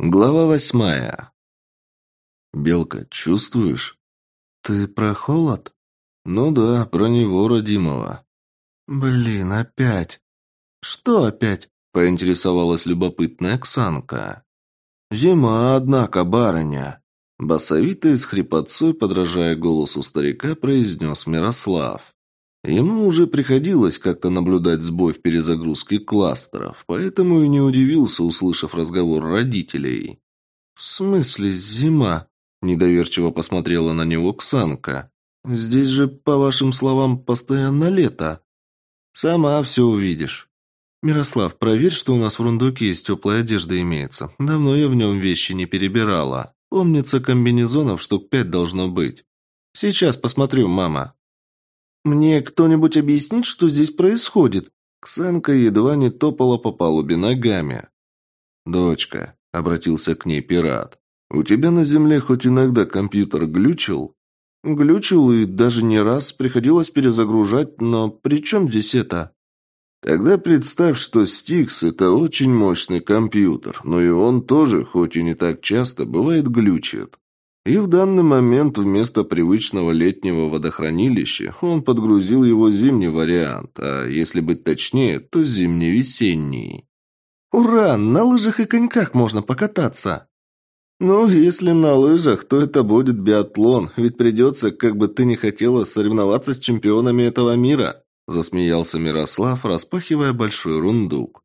Глава восьмая. «Белка, чувствуешь?» «Ты про холод?» «Ну да, про него, родимого». «Блин, опять!» «Что опять?» – поинтересовалась любопытная Оксанка. «Зима, однако, барыня!» Басовито и с хрипотцой, подражая голосу старика, произнес Мирослав. Ему уже приходилось как-то наблюдать сбой в перезагрузке кластеров, поэтому и не удивился, услышав разговор родителей. «В смысле зима?» – недоверчиво посмотрела на него Ксанка. «Здесь же, по вашим словам, постоянно лето». «Сама все увидишь». «Мирослав, проверь, что у нас в рундуке из теплой одежды имеется. Давно я в нем вещи не перебирала. Помнится, комбинезонов штук пять должно быть. Сейчас посмотрю, мама». «Мне кто-нибудь объяснит, что здесь происходит?» Ксенка едва не топала по палубе ногами. «Дочка», — обратился к ней пират, — «у тебя на земле хоть иногда компьютер глючил?» «Глючил и даже не раз приходилось перезагружать, но при чем здесь это?» Тогда представь, что Стикс – это очень мощный компьютер, но и он тоже, хоть и не так часто, бывает глючит. И в данный момент вместо привычного летнего водохранилища он подгрузил его зимний вариант, а если быть точнее, то зимне-весенний. «Ура! На лыжах и коньках можно покататься!» «Ну, если на лыжах, то это будет биатлон, ведь придется, как бы ты ни хотела, соревноваться с чемпионами этого мира», засмеялся Мирослав, распахивая большой рундук.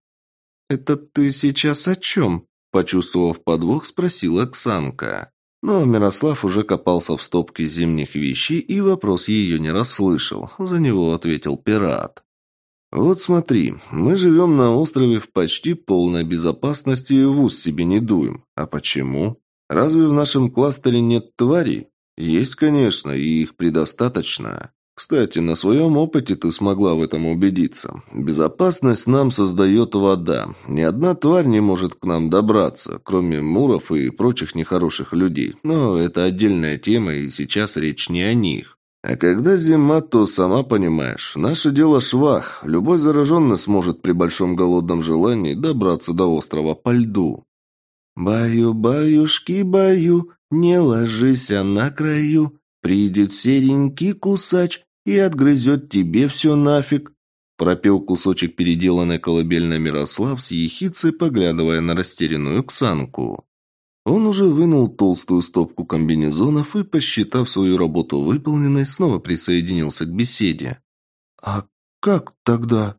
«Это ты сейчас о чем?» почувствовав подвох, спросила Оксанка. Но Мирослав уже копался в стопке зимних вещей и вопрос ее не расслышал. За него ответил пират. «Вот смотри, мы живем на острове в почти полной безопасности и в ус себе не дуем. А почему? Разве в нашем кластере нет тварей? Есть, конечно, и их предостаточно. Кстати, на своем опыте ты смогла в этом убедиться. Безопасность нам создает вода. Ни одна тварь не может к нам добраться, кроме муров и прочих нехороших людей. Но это отдельная тема, и сейчас речь не о них. А когда зима, то, сама понимаешь, наше дело швах. Любой зараженный сможет при большом голодном желании добраться до острова по льду. «Баю-баюшки, баю, не ложись на краю», Придет серенький кусач и отгрызет тебе все нафиг. Пропел кусочек переделанной колыбельной Мирослав с ехицей, поглядывая на растерянную Ксанку. Он уже вынул толстую стопку комбинезонов и, посчитав свою работу выполненной, снова присоединился к беседе. «А как тогда?»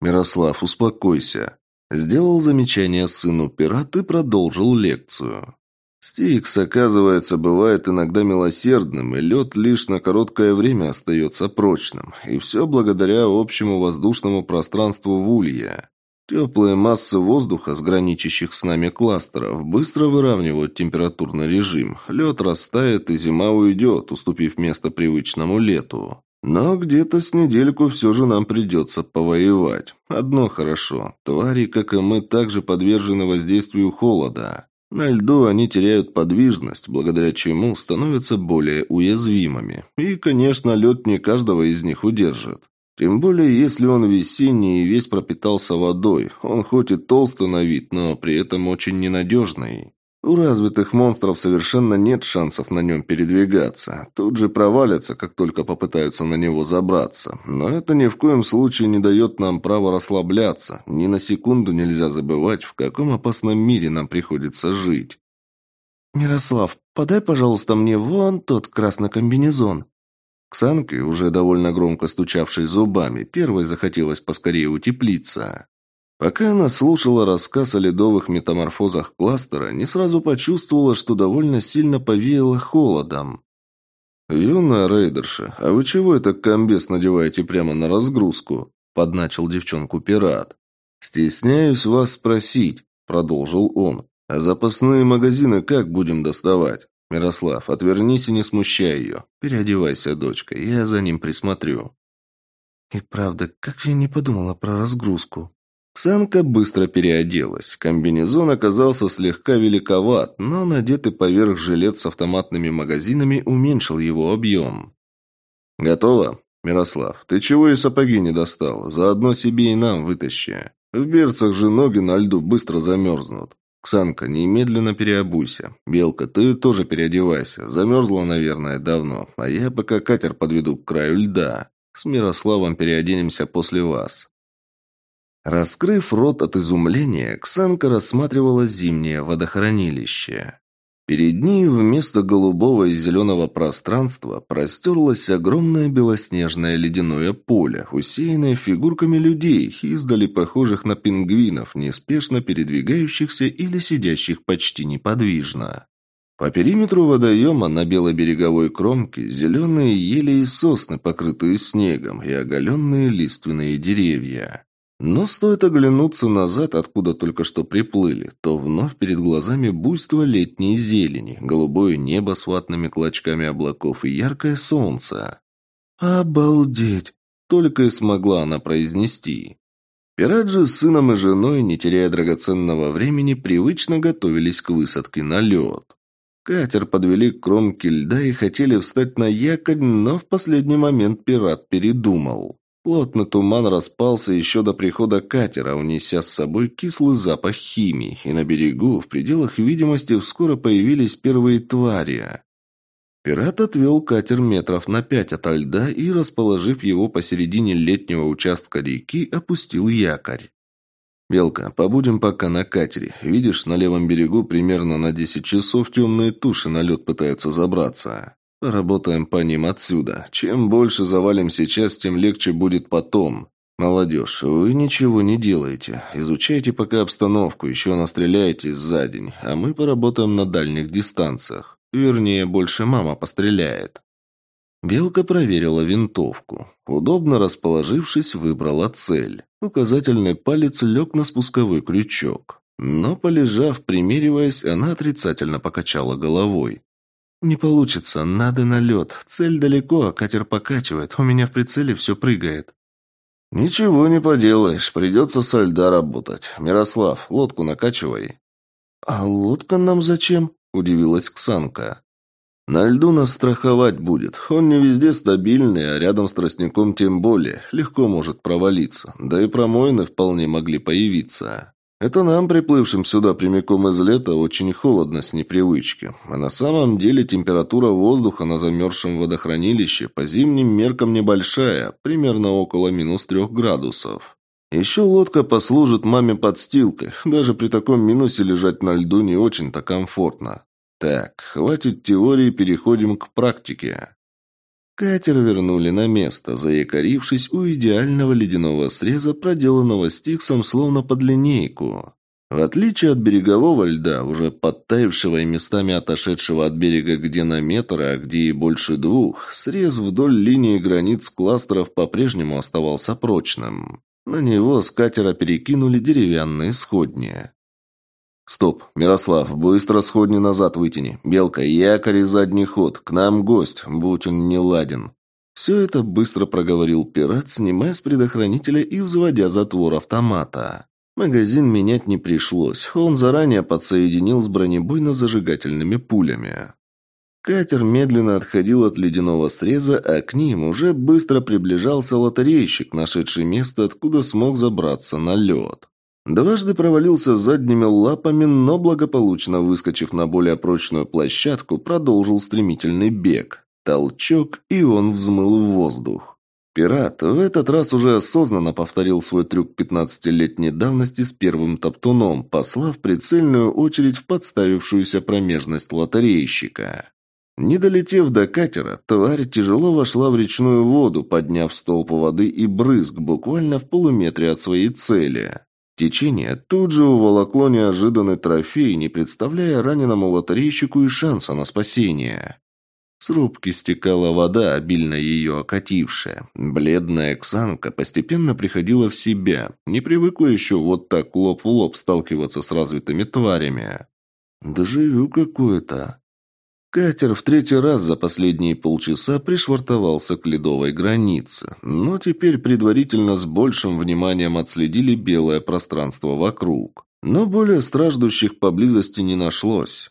«Мирослав, успокойся», – сделал замечание сыну пират и продолжил лекцию. Стикс, оказывается, бывает иногда милосердным, и лед лишь на короткое время остается прочным. И все благодаря общему воздушному пространству в Улье. Теплые массы воздуха, с граничащих с нами кластеров, быстро выравнивают температурный режим. Лед растает, и зима уйдет, уступив место привычному лету. Но где-то с недельку все же нам придется повоевать. Одно хорошо. Твари, как и мы, также подвержены воздействию холода. На льду они теряют подвижность, благодаря чему становятся более уязвимыми. И, конечно, лед не каждого из них удержит. Тем более, если он весенний и весь пропитался водой. Он хоть и толстый на вид, но при этом очень ненадежный. У развитых монстров совершенно нет шансов на нем передвигаться. Тут же провалятся, как только попытаются на него забраться. Но это ни в коем случае не дает нам права расслабляться. Ни на секунду нельзя забывать, в каком опасном мире нам приходится жить. «Мирослав, подай, пожалуйста, мне вон тот красный комбинезон». Ксанке, уже довольно громко стучавшей зубами, первой захотелось поскорее утеплиться. Пока она слушала рассказ о ледовых метаморфозах кластера, не сразу почувствовала, что довольно сильно повеяло холодом. «Юная рейдерша, а вы чего это комбез надеваете прямо на разгрузку?» – подначил девчонку пират. «Стесняюсь вас спросить», – продолжил он. «А запасные магазины как будем доставать? Мирослав, отвернись и не смущай ее. Переодевайся, дочка, я за ним присмотрю». «И правда, как я не подумала про разгрузку?» Ксанка быстро переоделась. Комбинезон оказался слегка великоват, но надетый поверх жилет с автоматными магазинами уменьшил его объем. «Готово? Мирослав, ты чего и сапоги не достал? Заодно себе и нам вытащи. В берцах же ноги на льду быстро замерзнут». «Ксанка, немедленно переобуйся. Белка, ты тоже переодевайся. Замерзла, наверное, давно. А я пока катер подведу к краю льда. С Мирославом переоденемся после вас». Раскрыв рот от изумления, Ксанка рассматривала зимнее водохранилище. Перед ней вместо голубого и зеленого пространства простерлось огромное белоснежное ледяное поле, усеянное фигурками людей, издали похожих на пингвинов, неспешно передвигающихся или сидящих почти неподвижно. По периметру водоема на белобереговой кромке зеленые ели и сосны, покрытые снегом, и оголенные лиственные деревья. Но стоит оглянуться назад, откуда только что приплыли, то вновь перед глазами буйство летней зелени, голубое небо с ватными клочками облаков и яркое солнце. «Обалдеть!» — только и смогла она произнести. Пират же с сыном и женой, не теряя драгоценного времени, привычно готовились к высадке на лед. Катер подвели к кромке льда и хотели встать на якорь, но в последний момент пират передумал. Плотный туман распался еще до прихода катера, унеся с собой кислый запах химии, и на берегу, в пределах видимости, вскоре появились первые твари. Пират отвел катер метров на пять от льда и, расположив его посередине летнего участка реки, опустил якорь. «Белка, побудем пока на катере. Видишь, на левом берегу примерно на десять часов темные туши на лед пытаются забраться». Поработаем по ним отсюда. Чем больше завалим сейчас, тем легче будет потом. Молодежь, вы ничего не делаете. Изучайте пока обстановку, еще настреляйтесь за день, а мы поработаем на дальних дистанциях. Вернее, больше мама постреляет. Белка проверила винтовку. Удобно расположившись, выбрала цель. Указательный палец лег на спусковой крючок. Но, полежав, примериваясь, она отрицательно покачала головой. «Не получится, надо на лед. Цель далеко, а катер покачивает. У меня в прицеле все прыгает». «Ничего не поделаешь, придется со льда работать. Мирослав, лодку накачивай». «А лодка нам зачем?» – удивилась Ксанка. «На льду нас страховать будет. Он не везде стабильный, а рядом с тростником тем более. Легко может провалиться. Да и промоины вполне могли появиться». Это нам, приплывшим сюда прямиком из лета, очень холодно с непривычки. А на самом деле температура воздуха на замерзшем водохранилище по зимним меркам небольшая, примерно около минус трех градусов. Еще лодка послужит маме подстилкой. Даже при таком минусе лежать на льду не очень-то комфортно. Так, хватит теории, переходим к практике. Катер вернули на место, заякорившись у идеального ледяного среза, проделанного стиксом словно под линейку. В отличие от берегового льда, уже подтаявшего и местами отошедшего от берега где на метр, а где и больше двух, срез вдоль линии границ кластеров по-прежнему оставался прочным. На него с катера перекинули деревянные сходни. «Стоп, Мирослав, быстро сходни назад вытяни. Белка, якорь и задний ход. К нам гость, будь он не ладен». Все это быстро проговорил пират, снимая с предохранителя и взводя затвор автомата. Магазин менять не пришлось. Он заранее подсоединил с бронебойно-зажигательными пулями. Катер медленно отходил от ледяного среза, а к ним уже быстро приближался лотерейщик, нашедший место, откуда смог забраться на лед. Дважды провалился задними лапами, но благополучно выскочив на более прочную площадку, продолжил стремительный бег. Толчок, и он взмыл в воздух. Пират в этот раз уже осознанно повторил свой трюк 15-летней давности с первым топтуном, послав прицельную очередь в подставившуюся промежность лотерейщика. Не долетев до катера, тварь тяжело вошла в речную воду, подняв столб воды и брызг буквально в полуметре от своей цели. Течение тут же уволокло неожиданный трофей, не представляя раненому лотерейщику и шанса на спасение. С рубки стекала вода, обильно ее окатившая. Бледная Оксанка постепенно приходила в себя, не привыкла еще вот так лоб в лоб сталкиваться с развитыми тварями. «Доживю какое-то», Катер в третий раз за последние полчаса пришвартовался к ледовой границе, но теперь предварительно с большим вниманием отследили белое пространство вокруг. Но более страждущих поблизости не нашлось.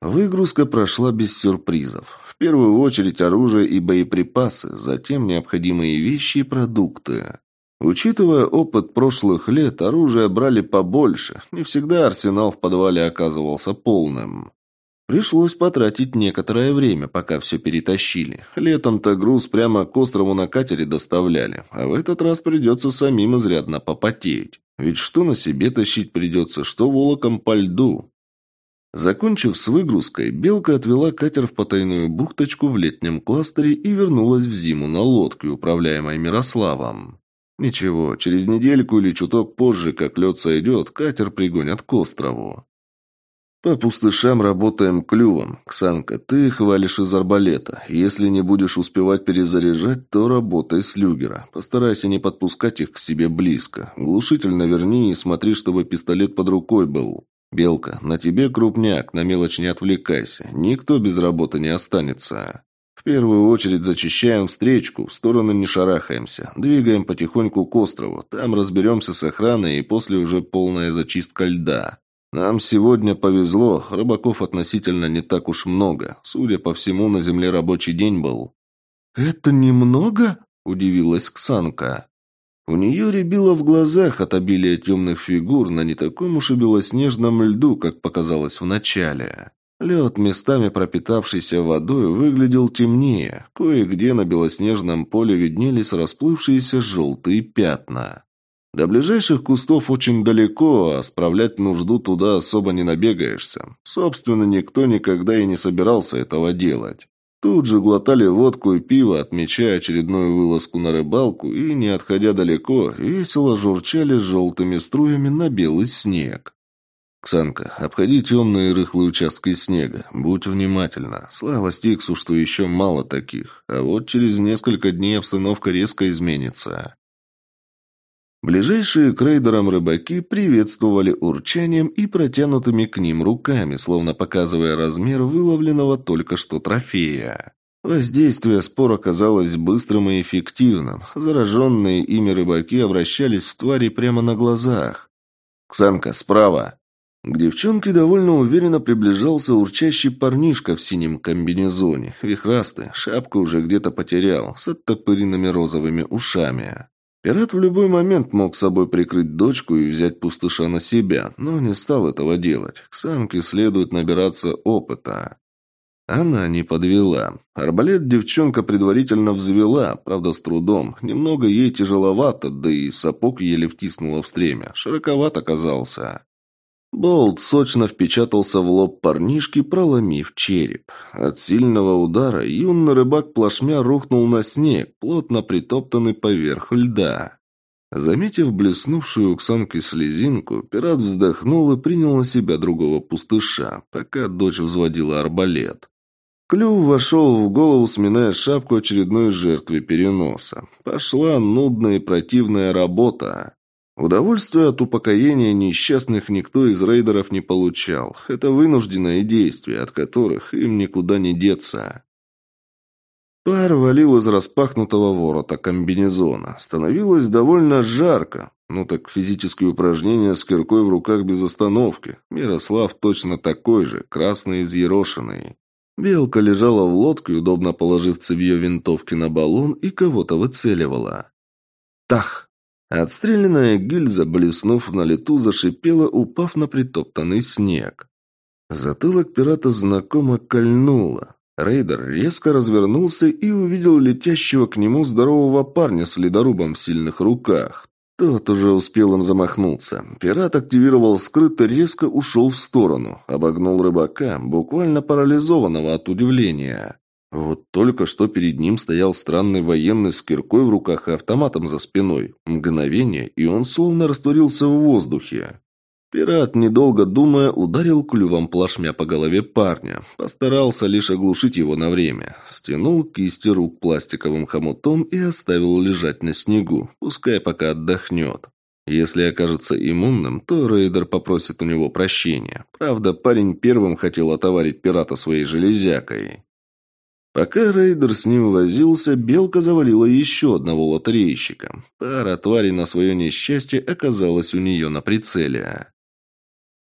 Выгрузка прошла без сюрпризов. В первую очередь оружие и боеприпасы, затем необходимые вещи и продукты. Учитывая опыт прошлых лет, оружие брали побольше. Не всегда арсенал в подвале оказывался полным. Пришлось потратить некоторое время, пока все перетащили. Летом-то груз прямо к острову на катере доставляли, а в этот раз придется самим изрядно попотеть. Ведь что на себе тащить придется, что волоком по льду. Закончив с выгрузкой, Белка отвела катер в потайную бухточку в летнем кластере и вернулась в зиму на лодке, управляемой Мирославом. Ничего, через недельку или чуток позже, как лед сойдет, катер пригонят к острову. «По пустышам работаем клювом. Ксанка, ты их валишь из арбалета. Если не будешь успевать перезаряжать, то работай с люгера. Постарайся не подпускать их к себе близко. Глушитель наверни и смотри, чтобы пистолет под рукой был. Белка, на тебе крупняк, на мелочь не отвлекайся. Никто без работы не останется. В первую очередь зачищаем встречку, в сторону не шарахаемся. Двигаем потихоньку к острову. Там разберемся с охраной и после уже полная зачистка льда». Нам сегодня повезло, рыбаков относительно не так уж много. Судя по всему, на земле рабочий день был. «Это немного?» – удивилась Ксанка. У нее рябило в глазах от обилия темных фигур на не таком уж и белоснежном льду, как показалось в начале. Лед, местами пропитавшийся водой, выглядел темнее. Кое-где на белоснежном поле виднелись расплывшиеся желтые пятна. До ближайших кустов очень далеко, а справлять нужду туда особо не набегаешься. Собственно, никто никогда и не собирался этого делать. Тут же глотали водку и пиво, отмечая очередную вылазку на рыбалку, и, не отходя далеко, весело журчали желтыми струями на белый снег. «Ксанка, обходи темные рыхлые участки снега. Будь внимательна. Слава Стиксу, что еще мало таких. А вот через несколько дней обстановка резко изменится». Ближайшие к рейдерам рыбаки приветствовали урчанием и протянутыми к ним руками, словно показывая размер выловленного только что трофея. Воздействие спор оказалось быстрым и эффективным. Зараженные ими рыбаки обращались в твари прямо на глазах. «Ксанка, справа!» К девчонке довольно уверенно приближался урчащий парнишка в синем комбинезоне, вихрастый, шапку уже где-то потерял, с оттопыренными розовыми ушами. Пират в любой момент мог собой прикрыть дочку и взять пустыша на себя, но не стал этого делать. К самке следует набираться опыта. Она не подвела. Арбалет девчонка предварительно взвела, правда с трудом. Немного ей тяжеловато, да и сапог еле втиснула в стремя. Широковат оказался. Болт сочно впечатался в лоб парнишки, проломив череп. От сильного удара юный рыбак плашмя рухнул на снег, плотно притоптанный поверх льда. Заметив блеснувшую к санке слезинку, пират вздохнул и принял на себя другого пустыша, пока дочь взводила арбалет. Клюв вошел в голову, сминая шапку очередной жертвы переноса. Пошла нудная и противная работа. Удовольствия от упокоения несчастных никто из рейдеров не получал. Это вынужденные действия, от которых им никуда не деться. Пар валил из распахнутого ворота комбинезона. Становилось довольно жарко. Ну так физические упражнения с киркой в руках без остановки. Мирослав точно такой же, красный и взъерошенный. Белка лежала в лодке, удобно положив цевье винтовки на баллон и кого-то выцеливала. Тах! Отстрелянная гильза, блеснув на лету, зашипела, упав на притоптанный снег. Затылок пирата знакомо кольнуло. Рейдер резко развернулся и увидел летящего к нему здорового парня с ледорубом в сильных руках. Тот уже успел им замахнуться. Пират активировал скрыто, резко ушел в сторону. Обогнул рыбака, буквально парализованного от удивления. Вот только что перед ним стоял странный военный с киркой в руках и автоматом за спиной. Мгновение, и он словно растворился в воздухе. Пират, недолго думая, ударил клювом плашмя по голове парня. Постарался лишь оглушить его на время. Стянул кисти рук пластиковым хомутом и оставил лежать на снегу, пускай пока отдохнет. Если окажется иммунным, то рейдер попросит у него прощения. Правда, парень первым хотел отоварить пирата своей железякой. Пока рейдер с ним возился, Белка завалила еще одного лотерейщика. Пара тварей на свое несчастье оказалась у нее на прицеле.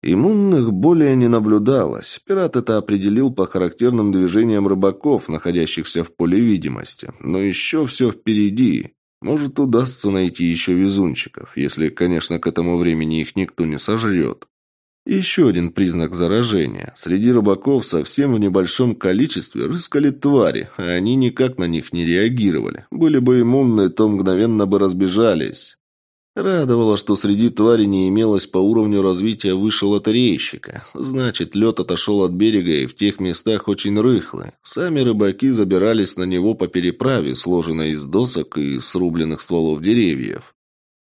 Иммунных более не наблюдалось. Пират это определил по характерным движениям рыбаков, находящихся в поле видимости. Но еще все впереди. Может, удастся найти еще везунчиков, если, конечно, к этому времени их никто не сожрет. Еще один признак заражения. Среди рыбаков совсем в небольшом количестве рыскали твари, а они никак на них не реагировали. Были бы иммунны, то мгновенно бы разбежались. Радовало, что среди тварей не имелось по уровню развития выше лотерейщика. Значит, лед отошел от берега и в тех местах очень рыхлый. Сами рыбаки забирались на него по переправе, сложенной из досок и срубленных стволов деревьев.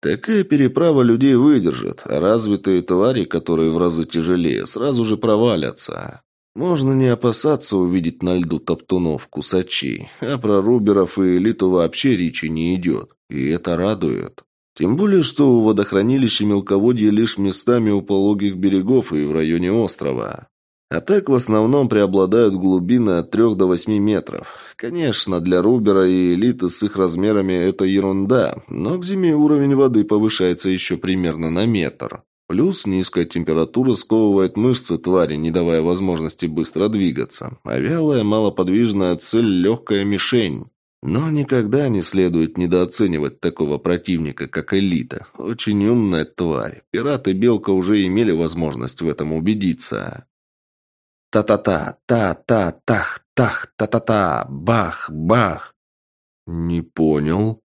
Такая переправа людей выдержит, а развитые твари, которые в разы тяжелее, сразу же провалятся. Можно не опасаться увидеть на льду топтунов, кусачей, а про руберов и элиту вообще речи не идет, и это радует. Тем более, что у водохранилища мелководья лишь местами у пологих берегов и в районе острова. А так в основном преобладают глубины от 3 до 8 метров. Конечно, для Рубера и элиты с их размерами это ерунда, но к зиме уровень воды повышается еще примерно на метр. Плюс низкая температура сковывает мышцы твари, не давая возможности быстро двигаться. А вялая, малоподвижная цель – легкая мишень. Но никогда не следует недооценивать такого противника, как элита. Очень умная тварь. Пират и Белка уже имели возможность в этом убедиться. Та-та-та, та-та-тах, тах, та-та-та, бах, бах. Не понял.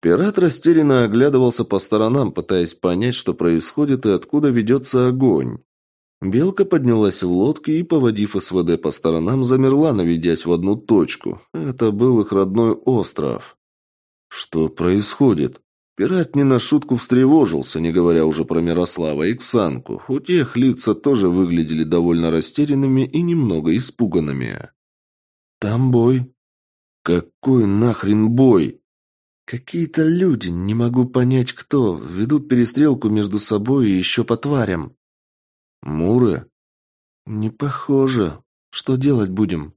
Пират растерянно оглядывался по сторонам, пытаясь понять, что происходит и откуда ведется огонь. Белка поднялась в лодке и, поводив СВД по сторонам, замерла, наведясь в одну точку. Это был их родной остров. Что происходит? Пират не на шутку встревожился, не говоря уже про Мирослава и Ксанку. У тех лица тоже выглядели довольно растерянными и немного испуганными. «Там бой». «Какой нахрен бой?» «Какие-то люди, не могу понять кто, ведут перестрелку между собой и еще по тварям». «Муры?» «Не похоже. Что делать будем?»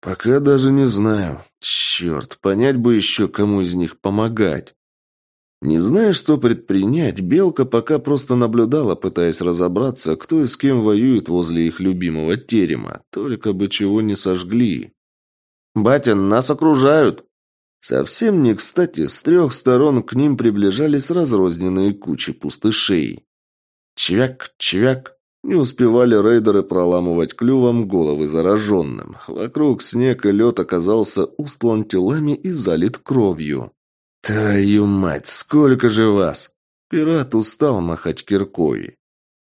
«Пока даже не знаю. Черт, понять бы еще, кому из них помогать». Не зная, что предпринять, Белка пока просто наблюдала, пытаясь разобраться, кто и с кем воюет возле их любимого терема. Только бы чего не сожгли. «Батя, нас окружают!» Совсем не кстати, с трех сторон к ним приближались разрозненные кучи пустышей. Чвяк, чвяк. Не успевали рейдеры проламывать клювом головы зараженным. Вокруг снег и лед оказался устлан телами и залит кровью. «Твою мать, сколько же вас!» Пират устал махать киркой.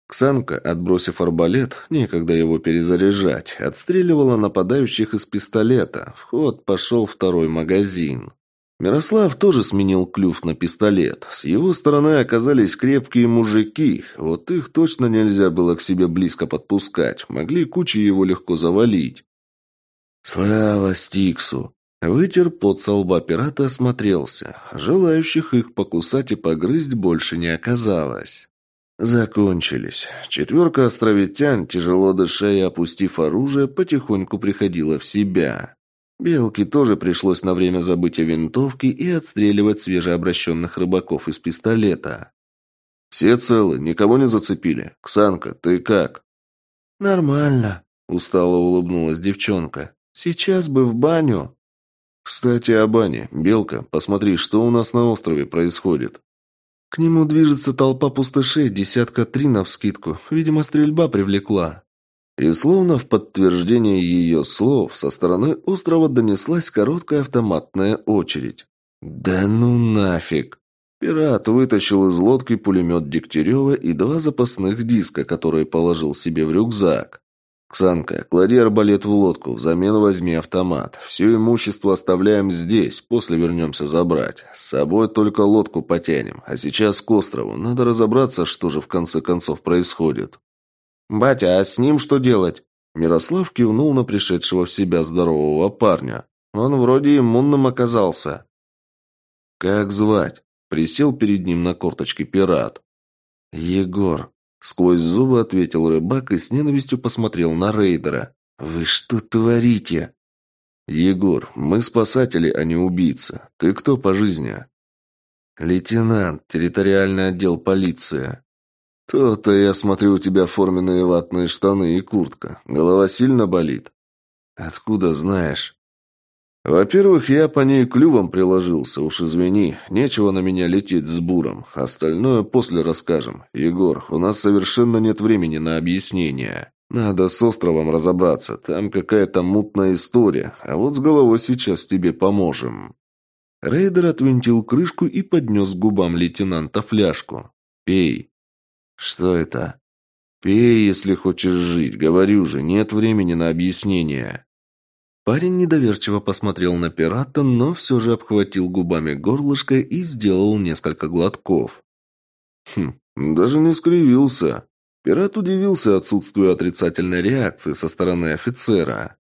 Ксанка, отбросив арбалет, некогда его перезаряжать, отстреливала нападающих из пистолета. В ход пошел второй магазин. Мирослав тоже сменил клюв на пистолет. С его стороны оказались крепкие мужики. Вот их точно нельзя было к себе близко подпускать. Могли кучи его легко завалить. Слава Стиксу! Вытер под со лба пирата осмотрелся. Желающих их покусать и погрызть больше не оказалось. Закончились. Четверка островитян, тяжело дыша и опустив оружие, потихоньку приходила в себя. Белке тоже пришлось на время забыть о винтовке и отстреливать свежеобращенных рыбаков из пистолета. «Все целы, никого не зацепили. Ксанка, ты как?» «Нормально», — устало улыбнулась девчонка. «Сейчас бы в баню». «Кстати, о бане. Белка, посмотри, что у нас на острове происходит». К нему движется толпа пустышей, десятка три навскидку. Видимо, стрельба привлекла. И словно в подтверждение ее слов, со стороны острова донеслась короткая автоматная очередь. «Да ну нафиг!» Пират вытащил из лодки пулемет Дегтярева и два запасных диска, которые положил себе в рюкзак. «Ксанка, клади арбалет в лодку, взамен возьми автомат. Все имущество оставляем здесь, после вернемся забрать. С собой только лодку потянем, а сейчас к острову. Надо разобраться, что же в конце концов происходит». «Батя, а с ним что делать?» Мирослав кивнул на пришедшего в себя здорового парня. «Он вроде иммунным оказался». «Как звать?» Присел перед ним на корточке пират. «Егор», Сквозь зубы ответил рыбак и с ненавистью посмотрел на рейдера. «Вы что творите?» «Егор, мы спасатели, а не убийцы. Ты кто по жизни?» «Лейтенант, территориальный отдел полиции». «То-то я смотрю, у тебя форменные ватные штаны и куртка. Голова сильно болит?» «Откуда знаешь?» «Во-первых, я по ней клювом приложился, уж извини. Нечего на меня лететь с буром. Остальное после расскажем. Егор, у нас совершенно нет времени на объяснение. Надо с островом разобраться. Там какая-то мутная история. А вот с головой сейчас тебе поможем». Рейдер отвинтил крышку и поднес к губам лейтенанта фляжку. «Пей». «Что это?» «Пей, если хочешь жить. Говорю же, нет времени на объяснение». Парень недоверчиво посмотрел на пирата, но все же обхватил губами горлышко и сделал несколько глотков. Хм, даже не скривился. Пират удивился отсутствию отрицательной реакции со стороны офицера.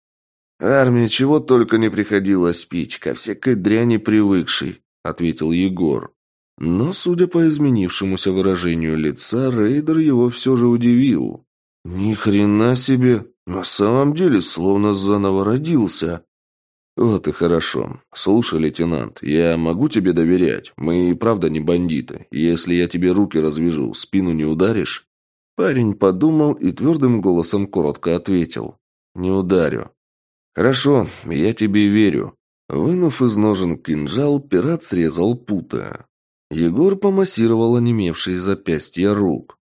«Армии чего только не приходилось пить, ко всякой дряни привыкший», — ответил Егор. Но, судя по изменившемуся выражению лица, рейдер его все же удивил. «Ни хрена себе! На самом деле, словно заново родился!» «Вот и хорошо. Слушай, лейтенант, я могу тебе доверять. Мы и правда не бандиты. Если я тебе руки развяжу, спину не ударишь?» Парень подумал и твердым голосом коротко ответил. «Не ударю». «Хорошо, я тебе верю». Вынув из ножен кинжал, пират срезал пута. Егор помассировал онемевшие запястья рук.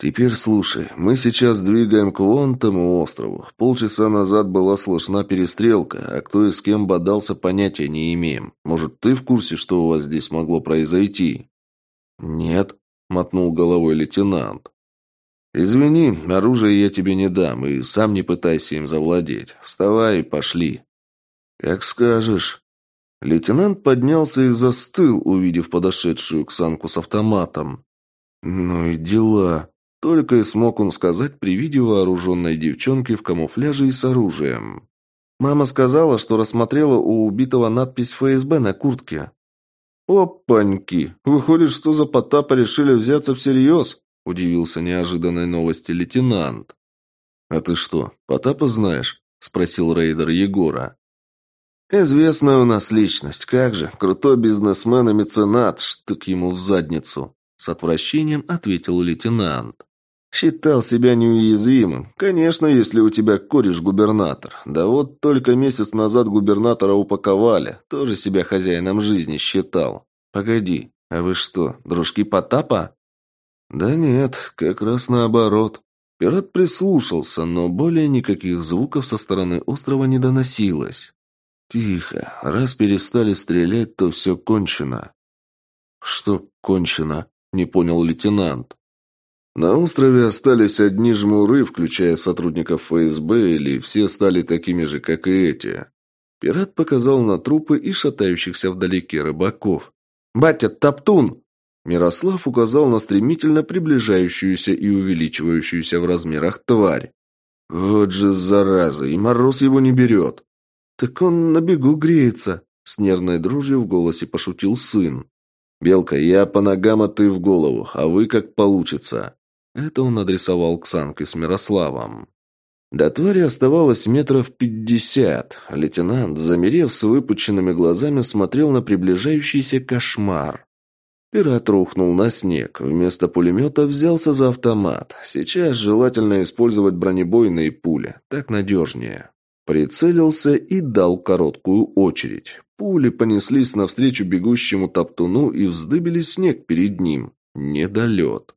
«Теперь слушай, мы сейчас двигаем к вон тому острову. Полчаса назад была слышна перестрелка, а кто и с кем бодался, понятия не имеем. Может, ты в курсе, что у вас здесь могло произойти?» «Нет», — мотнул головой лейтенант. «Извини, оружие я тебе не дам, и сам не пытайся им завладеть. Вставай и пошли». «Как скажешь». Лейтенант поднялся и застыл, увидев подошедшую Ксанку с автоматом. «Ну и дела». Только и смог он сказать при виде вооруженной девчонки в камуфляже и с оружием. Мама сказала, что рассмотрела у убитого надпись ФСБ на куртке. «Опаньки! Выходит, что за Потапа решили взяться всерьез?» – удивился неожиданной новости лейтенант. «А ты что, Потапа знаешь?» – спросил рейдер Егора. «Известная у нас личность, как же, крутой бизнесмен и меценат, штык ему в задницу», – с отвращением ответил лейтенант. «Считал себя неуязвимым. Конечно, если у тебя кореш-губернатор. Да вот только месяц назад губернатора упаковали. Тоже себя хозяином жизни считал. Погоди, а вы что, дружки Потапа?» «Да нет, как раз наоборот». Пират прислушался, но более никаких звуков со стороны острова не доносилось. «Тихо. Раз перестали стрелять, то все кончено». «Что кончено?» – не понял лейтенант. На острове остались одни жмуры, включая сотрудников ФСБ, или все стали такими же, как и эти. Пират показал на трупы и шатающихся вдалеке рыбаков. «Батя, топтун!» Мирослав указал на стремительно приближающуюся и увеличивающуюся в размерах тварь. «Вот же зараза, и мороз его не берет!» «Так он на бегу греется!» С нервной дружью в голосе пошутил сын. «Белка, я по ногам, а ты в голову, а вы как получится!» Это он адресовал Ксанке с Мирославом. До твари оставалось метров пятьдесят. Лейтенант, замерев с выпученными глазами, смотрел на приближающийся кошмар. Пират рухнул на снег. Вместо пулемета взялся за автомат. Сейчас желательно использовать бронебойные пули. Так надежнее. Прицелился и дал короткую очередь. Пули понеслись навстречу бегущему топтуну и вздыбили снег перед ним. Недолет.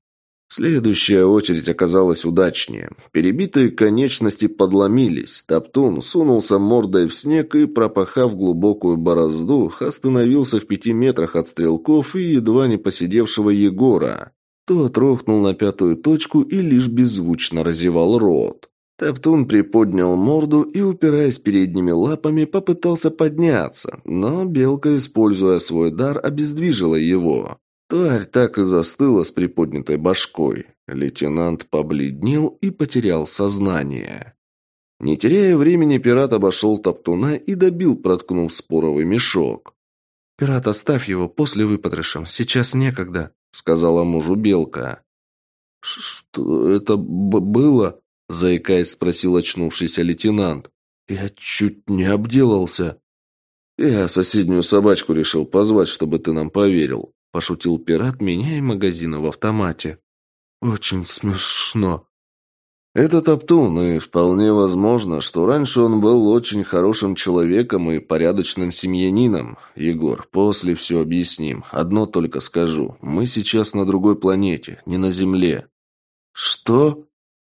Следующая очередь оказалась удачнее. Перебитые конечности подломились. Топтун сунулся мордой в снег и, пропахав глубокую борозду, остановился в пяти метрах от стрелков и едва не посидевшего Егора. Тот рухнул на пятую точку и лишь беззвучно разевал рот. Топтун приподнял морду и, упираясь передними лапами, попытался подняться, но белка, используя свой дар, обездвижила его. Тварь так и застыла с приподнятой башкой. Лейтенант побледнел и потерял сознание. Не теряя времени, пират обошел топтуна и добил, проткнув споровый мешок. «Пират, оставь его, после выпотрошим. Сейчас некогда», — сказала мужу Белка. «Что это было?» — заикаясь, спросил очнувшийся лейтенант. «Я чуть не обделался». «Я соседнюю собачку решил позвать, чтобы ты нам поверил», – пошутил пират, меняя магазины в автомате. «Очень смешно». Это Топтун, и вполне возможно, что раньше он был очень хорошим человеком и порядочным семьянином. Егор, после все объясним. Одно только скажу. Мы сейчас на другой планете, не на Земле. Что?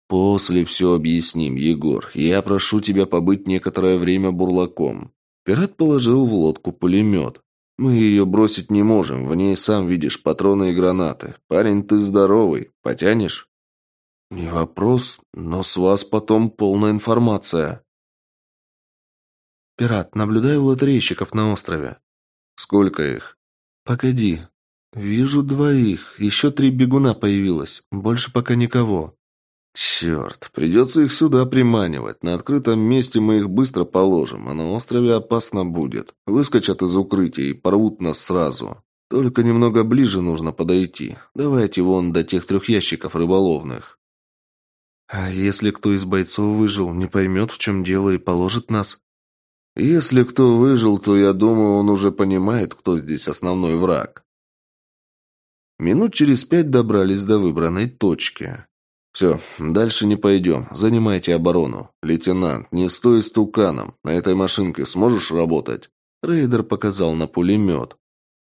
После все объясним, Егор. Я прошу тебя побыть некоторое время бурлаком. Пират положил в лодку пулемет. Мы ее бросить не можем, в ней, сам видишь, патроны и гранаты. Парень, ты здоровый. Потянешь? «Не вопрос, но с вас потом полная информация». «Пират, наблюдаю лотерейщиков на острове». «Сколько их?» «Погоди. Вижу двоих. Еще три бегуна появилось. Больше пока никого». «Черт, придется их сюда приманивать. На открытом месте мы их быстро положим, а на острове опасно будет. Выскочат из укрытия и порвут нас сразу. Только немного ближе нужно подойти. Давайте вон до тех трех ящиков рыболовных». А если кто из бойцов выжил, не поймет, в чем дело, и положит нас? Если кто выжил, то, я думаю, он уже понимает, кто здесь основной враг. Минут через пять добрались до выбранной точки. «Все, дальше не пойдем. Занимайте оборону. Лейтенант, не стой стуканом. На этой машинке сможешь работать?» Рейдер показал на пулемет.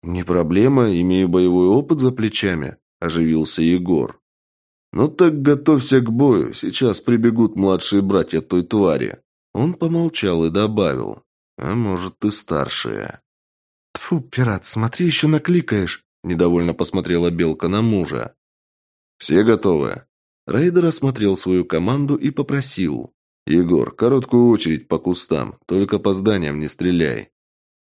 «Не проблема, имею боевой опыт за плечами», – оживился Егор. «Ну так готовься к бою, сейчас прибегут младшие братья той твари». Он помолчал и добавил. «А может, и старшие». «Тьфу, пират, смотри, еще накликаешь!» Недовольно посмотрела Белка на мужа. «Все готовы?» Рейдер осмотрел свою команду и попросил. «Егор, короткую очередь по кустам, только по зданиям не стреляй».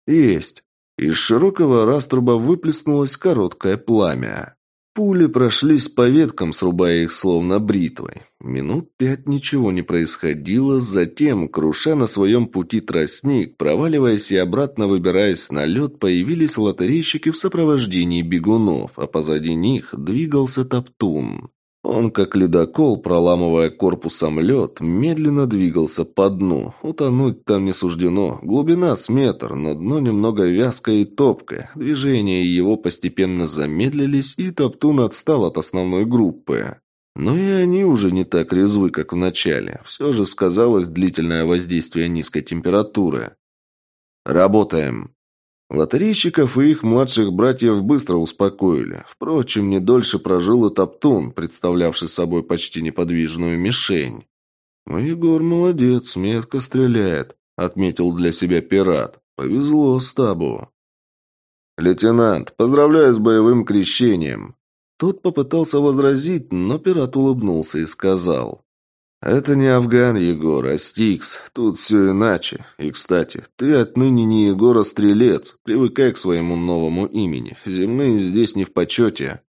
«Есть!» Из широкого раструба выплеснулось короткое пламя. Пули прошлись по веткам, срубая их словно бритвой. Минут пять ничего не происходило, затем, круша на своем пути тростник, проваливаясь и обратно выбираясь на лед, появились лотерейщики в сопровождении бегунов, а позади них двигался Топтун. Он, как ледокол, проламывая корпусом лед, медленно двигался по дну. Утонуть там не суждено. Глубина с метр, но дно немного вязкое и топкое. Движения его постепенно замедлились, и Топтун отстал от основной группы. Но и они уже не так резвы, как в начале. Все же сказалось длительное воздействие низкой температуры. «Работаем!» Лотерейщиков и их младших братьев быстро успокоили. Впрочем, не дольше прожил и Топтун, представлявший собой почти неподвижную мишень. «Ну, «Егор молодец, метко стреляет», — отметил для себя пират. «Повезло стабу». «Лейтенант, поздравляю с боевым крещением». Тот попытался возразить, но пират улыбнулся и сказал. «Это не Афган, Егор, а Стикс. Тут все иначе. И, кстати, ты отныне не Егор, а Стрелец. Привыкай к своему новому имени. Земные здесь не в почете».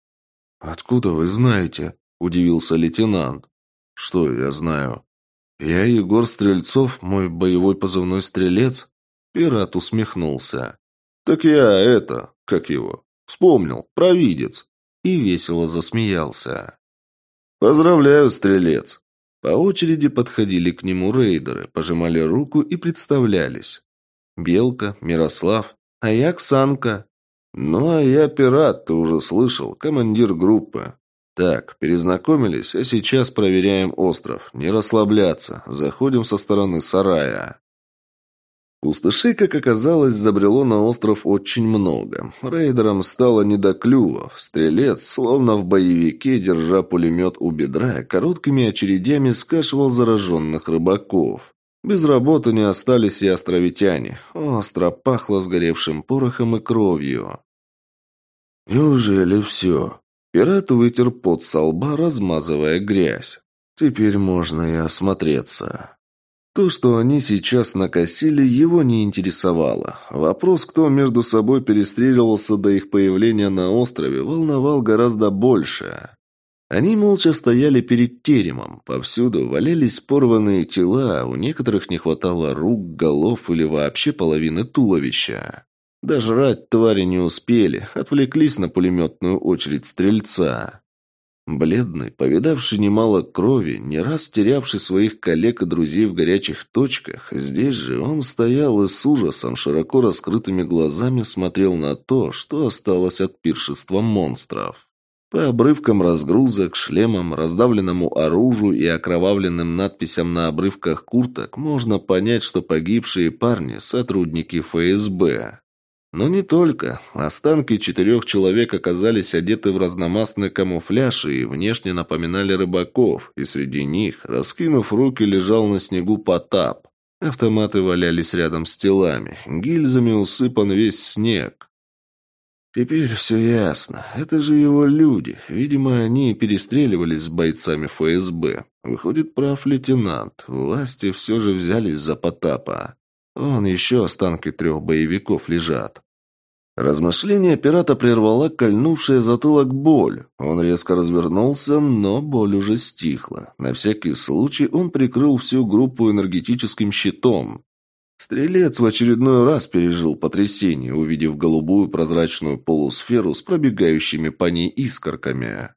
«Откуда вы знаете?» – удивился лейтенант. «Что я знаю?» «Я Егор Стрельцов, мой боевой позывной Стрелец?» Пират усмехнулся. «Так я это, как его, вспомнил, провидец». И весело засмеялся. «Поздравляю, Стрелец. По очереди подходили к нему рейдеры, пожимали руку и представлялись. Белка, Мирослав, а я Ксанка. Ну, а я пират, ты уже слышал, командир группы. Так, перезнакомились, а сейчас проверяем остров. Не расслабляться, заходим со стороны сарая. Пустышей, как оказалось, забрело на остров очень много. Рейдерам стало не до клювов. Стрелец, словно в боевике, держа пулемет у бедра, короткими очередями скашивал зараженных рыбаков. Без работы не остались и островитяне. Остро пахло сгоревшим порохом и кровью. «Неужели все?» Пират вытер пот со лба, размазывая грязь. «Теперь можно и осмотреться». То, что они сейчас накосили, его не интересовало. Вопрос, кто между собой перестреливался до их появления на острове, волновал гораздо больше. Они молча стояли перед теремом. Повсюду валялись порванные тела, у некоторых не хватало рук, голов или вообще половины туловища. Дожрать твари не успели, отвлеклись на пулеметную очередь стрельца. Бледный, повидавший немало крови, не раз терявший своих коллег и друзей в горячих точках, здесь же он стоял и с ужасом, широко раскрытыми глазами смотрел на то, что осталось от пиршества монстров. По обрывкам разгрузок, шлемам, раздавленному оружию и окровавленным надписям на обрывках курток можно понять, что погибшие парни – сотрудники ФСБ. Но не только. Останки четырех человек оказались одеты в разномастный камуфляж и внешне напоминали рыбаков, и среди них, раскинув руки, лежал на снегу Потап. Автоматы валялись рядом с телами, гильзами усыпан весь снег. Теперь все ясно. Это же его люди. Видимо, они перестреливались с бойцами ФСБ. Выходит, прав лейтенант. Власти все же взялись за Потапа. Вон еще останки трех боевиков лежат. Размышление пирата прервала кольнувшая затылок боль. Он резко развернулся, но боль уже стихла. На всякий случай он прикрыл всю группу энергетическим щитом. Стрелец в очередной раз пережил потрясение, увидев голубую прозрачную полусферу с пробегающими по ней искорками.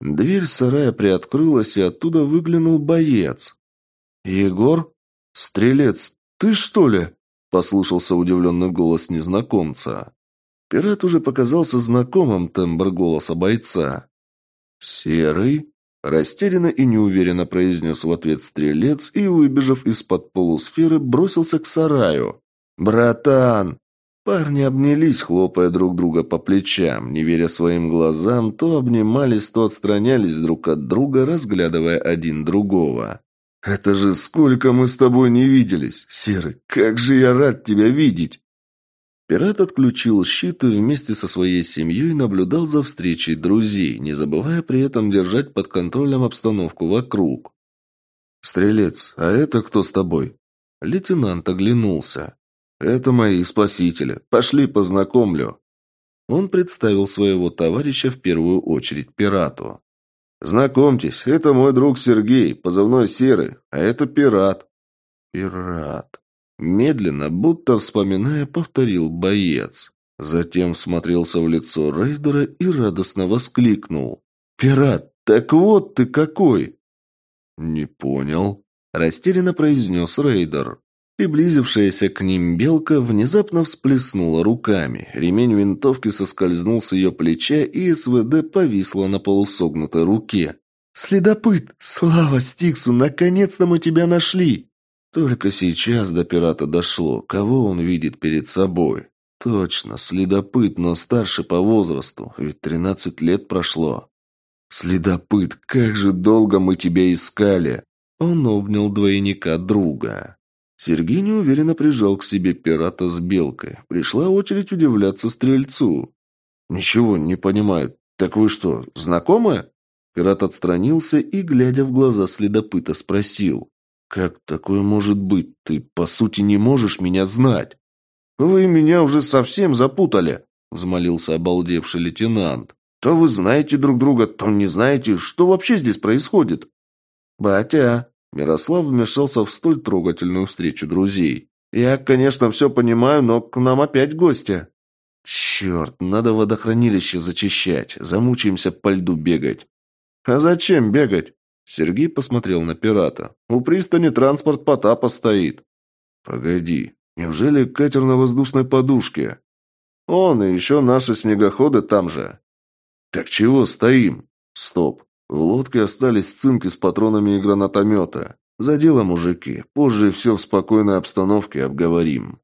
Дверь сарая приоткрылась, и оттуда выглянул боец. «Егор? Стрелец, ты что ли?» – послышался удивленный голос незнакомца. Пират уже показался знакомым тембр голоса бойца. «Серый?» Растерянно и неуверенно произнес в ответ стрелец и, выбежав из-под полусферы, бросился к сараю. «Братан!» Парни обнялись, хлопая друг друга по плечам, не веря своим глазам, то обнимались, то отстранялись друг от друга, разглядывая один другого. «Это же сколько мы с тобой не виделись! Серый, как же я рад тебя видеть!» Пират отключил щит и вместе со своей семьей наблюдал за встречей друзей, не забывая при этом держать под контролем обстановку вокруг. «Стрелец, а это кто с тобой?» Лейтенант оглянулся. «Это мои спасители. Пошли познакомлю». Он представил своего товарища в первую очередь пирату. «Знакомьтесь, это мой друг Сергей, позывной Серый, а это пират». «Пират. Медленно, будто вспоминая, повторил боец. Затем смотрелся в лицо рейдера и радостно воскликнул. «Пират, так вот ты какой!» «Не понял», – растерянно произнес рейдер. Приблизившаяся к ним белка внезапно всплеснула руками. Ремень винтовки соскользнул с ее плеча, и СВД повисла на полусогнутой руке. «Следопыт! Слава Стиксу! Наконец-то мы тебя нашли!» Только сейчас до пирата дошло, кого он видит перед собой. Точно, следопыт, но старше по возрасту, ведь тринадцать лет прошло. «Следопыт, как же долго мы тебя искали!» Он обнял двойника друга. Сергей неуверенно прижал к себе пирата с белкой. Пришла очередь удивляться стрельцу. «Ничего не понимаю. Так вы что, знакомы?» Пират отстранился и, глядя в глаза следопыта, спросил. «Как такое может быть? Ты, по сути, не можешь меня знать!» «Вы меня уже совсем запутали!» – взмолился обалдевший лейтенант. «То вы знаете друг друга, то не знаете, что вообще здесь происходит?» «Батя!» – Мирослав вмешался в столь трогательную встречу друзей. «Я, конечно, все понимаю, но к нам опять гости!» «Черт, надо водохранилище зачищать, замучаемся по льду бегать!» «А зачем бегать?» Сергей посмотрел на пирата. «У пристани транспорт Потапа стоит». «Погоди, неужели катер на воздушной подушке?» «Он и еще наши снегоходы там же». «Так чего стоим?» «Стоп. В лодке остались цинки с патронами и гранатомета. За дело, мужики. Позже все в спокойной обстановке обговорим».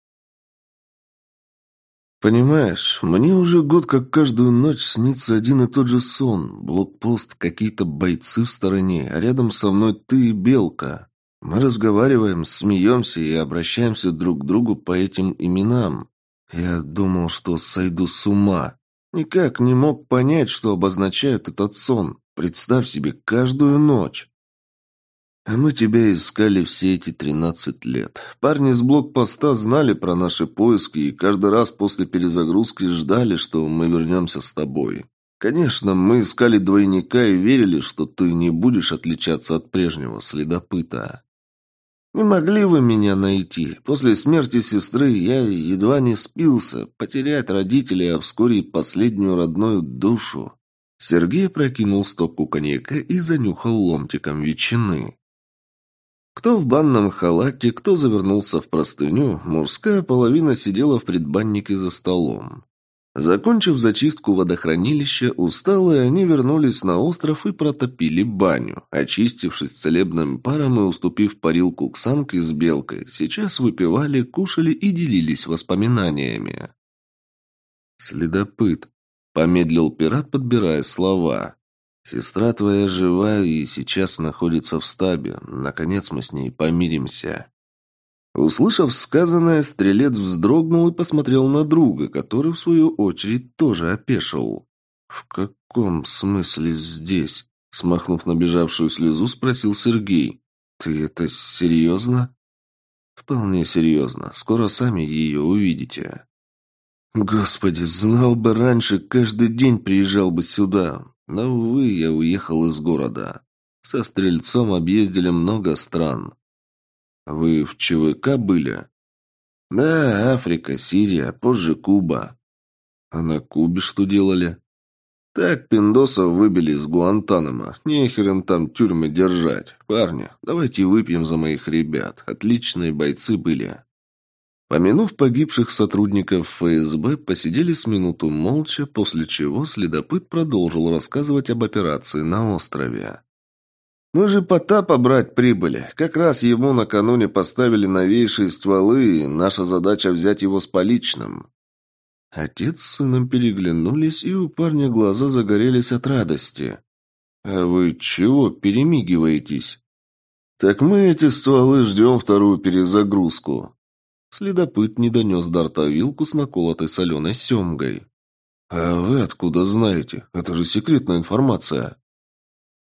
«Понимаешь, мне уже год как каждую ночь снится один и тот же сон. Блокпост, какие-то бойцы в стороне, а рядом со мной ты и Белка. Мы разговариваем, смеемся и обращаемся друг к другу по этим именам. Я думал, что сойду с ума. Никак не мог понять, что обозначает этот сон. Представь себе, каждую ночь. А мы тебя искали все эти тринадцать лет. Парни с блокпоста знали про наши поиски и каждый раз после перезагрузки ждали, что мы вернемся с тобой. Конечно, мы искали двойника и верили, что ты не будешь отличаться от прежнего следопыта. Не могли вы меня найти. После смерти сестры я едва не спился. Потерять родителей, а вскоре и последнюю родную душу. Сергей прокинул стопку коньяка и занюхал ломтиком ветчины. Кто в банном халате, кто завернулся в простыню, мужская половина сидела в предбаннике за столом. Закончив зачистку водохранилища, усталые они вернулись на остров и протопили баню. Очистившись целебным паром и уступив парилку Ксанке с Белкой, сейчас выпивали, кушали и делились воспоминаниями. «Следопыт», — помедлил пират, подбирая слова. «Сестра твоя жива и сейчас находится в стабе. Наконец мы с ней помиримся». Услышав сказанное, стрелец вздрогнул и посмотрел на друга, который, в свою очередь, тоже опешил. «В каком смысле здесь?» Смахнув набежавшую слезу, спросил Сергей. «Ты это серьезно?» «Вполне серьезно. Скоро сами ее увидите». «Господи, знал бы раньше, каждый день приезжал бы сюда. Но, увы, я уехал из города. Со Стрельцом объездили много стран. Вы в ЧВК были? Да, Африка, Сирия, позже Куба. А на Кубе что делали? Так пиндосов выбили из Гуантанамо. Нехер им там тюрьмы держать. Парни, давайте выпьем за моих ребят. Отличные бойцы были. Помянув погибших сотрудников ФСБ, посидели с минуту молча, после чего следопыт продолжил рассказывать об операции на острове. Мы же Потапа брать прибыли. Как раз ему накануне поставили новейшие стволы, и наша задача взять его с поличным». Отец с сыном переглянулись, и у парня глаза загорелись от радости. «А вы чего перемигиваетесь?» «Так мы эти стволы ждем вторую перезагрузку». Следопыт не донес до рта вилку с наколотой соленой семгой. «А вы откуда знаете? Это же секретная информация».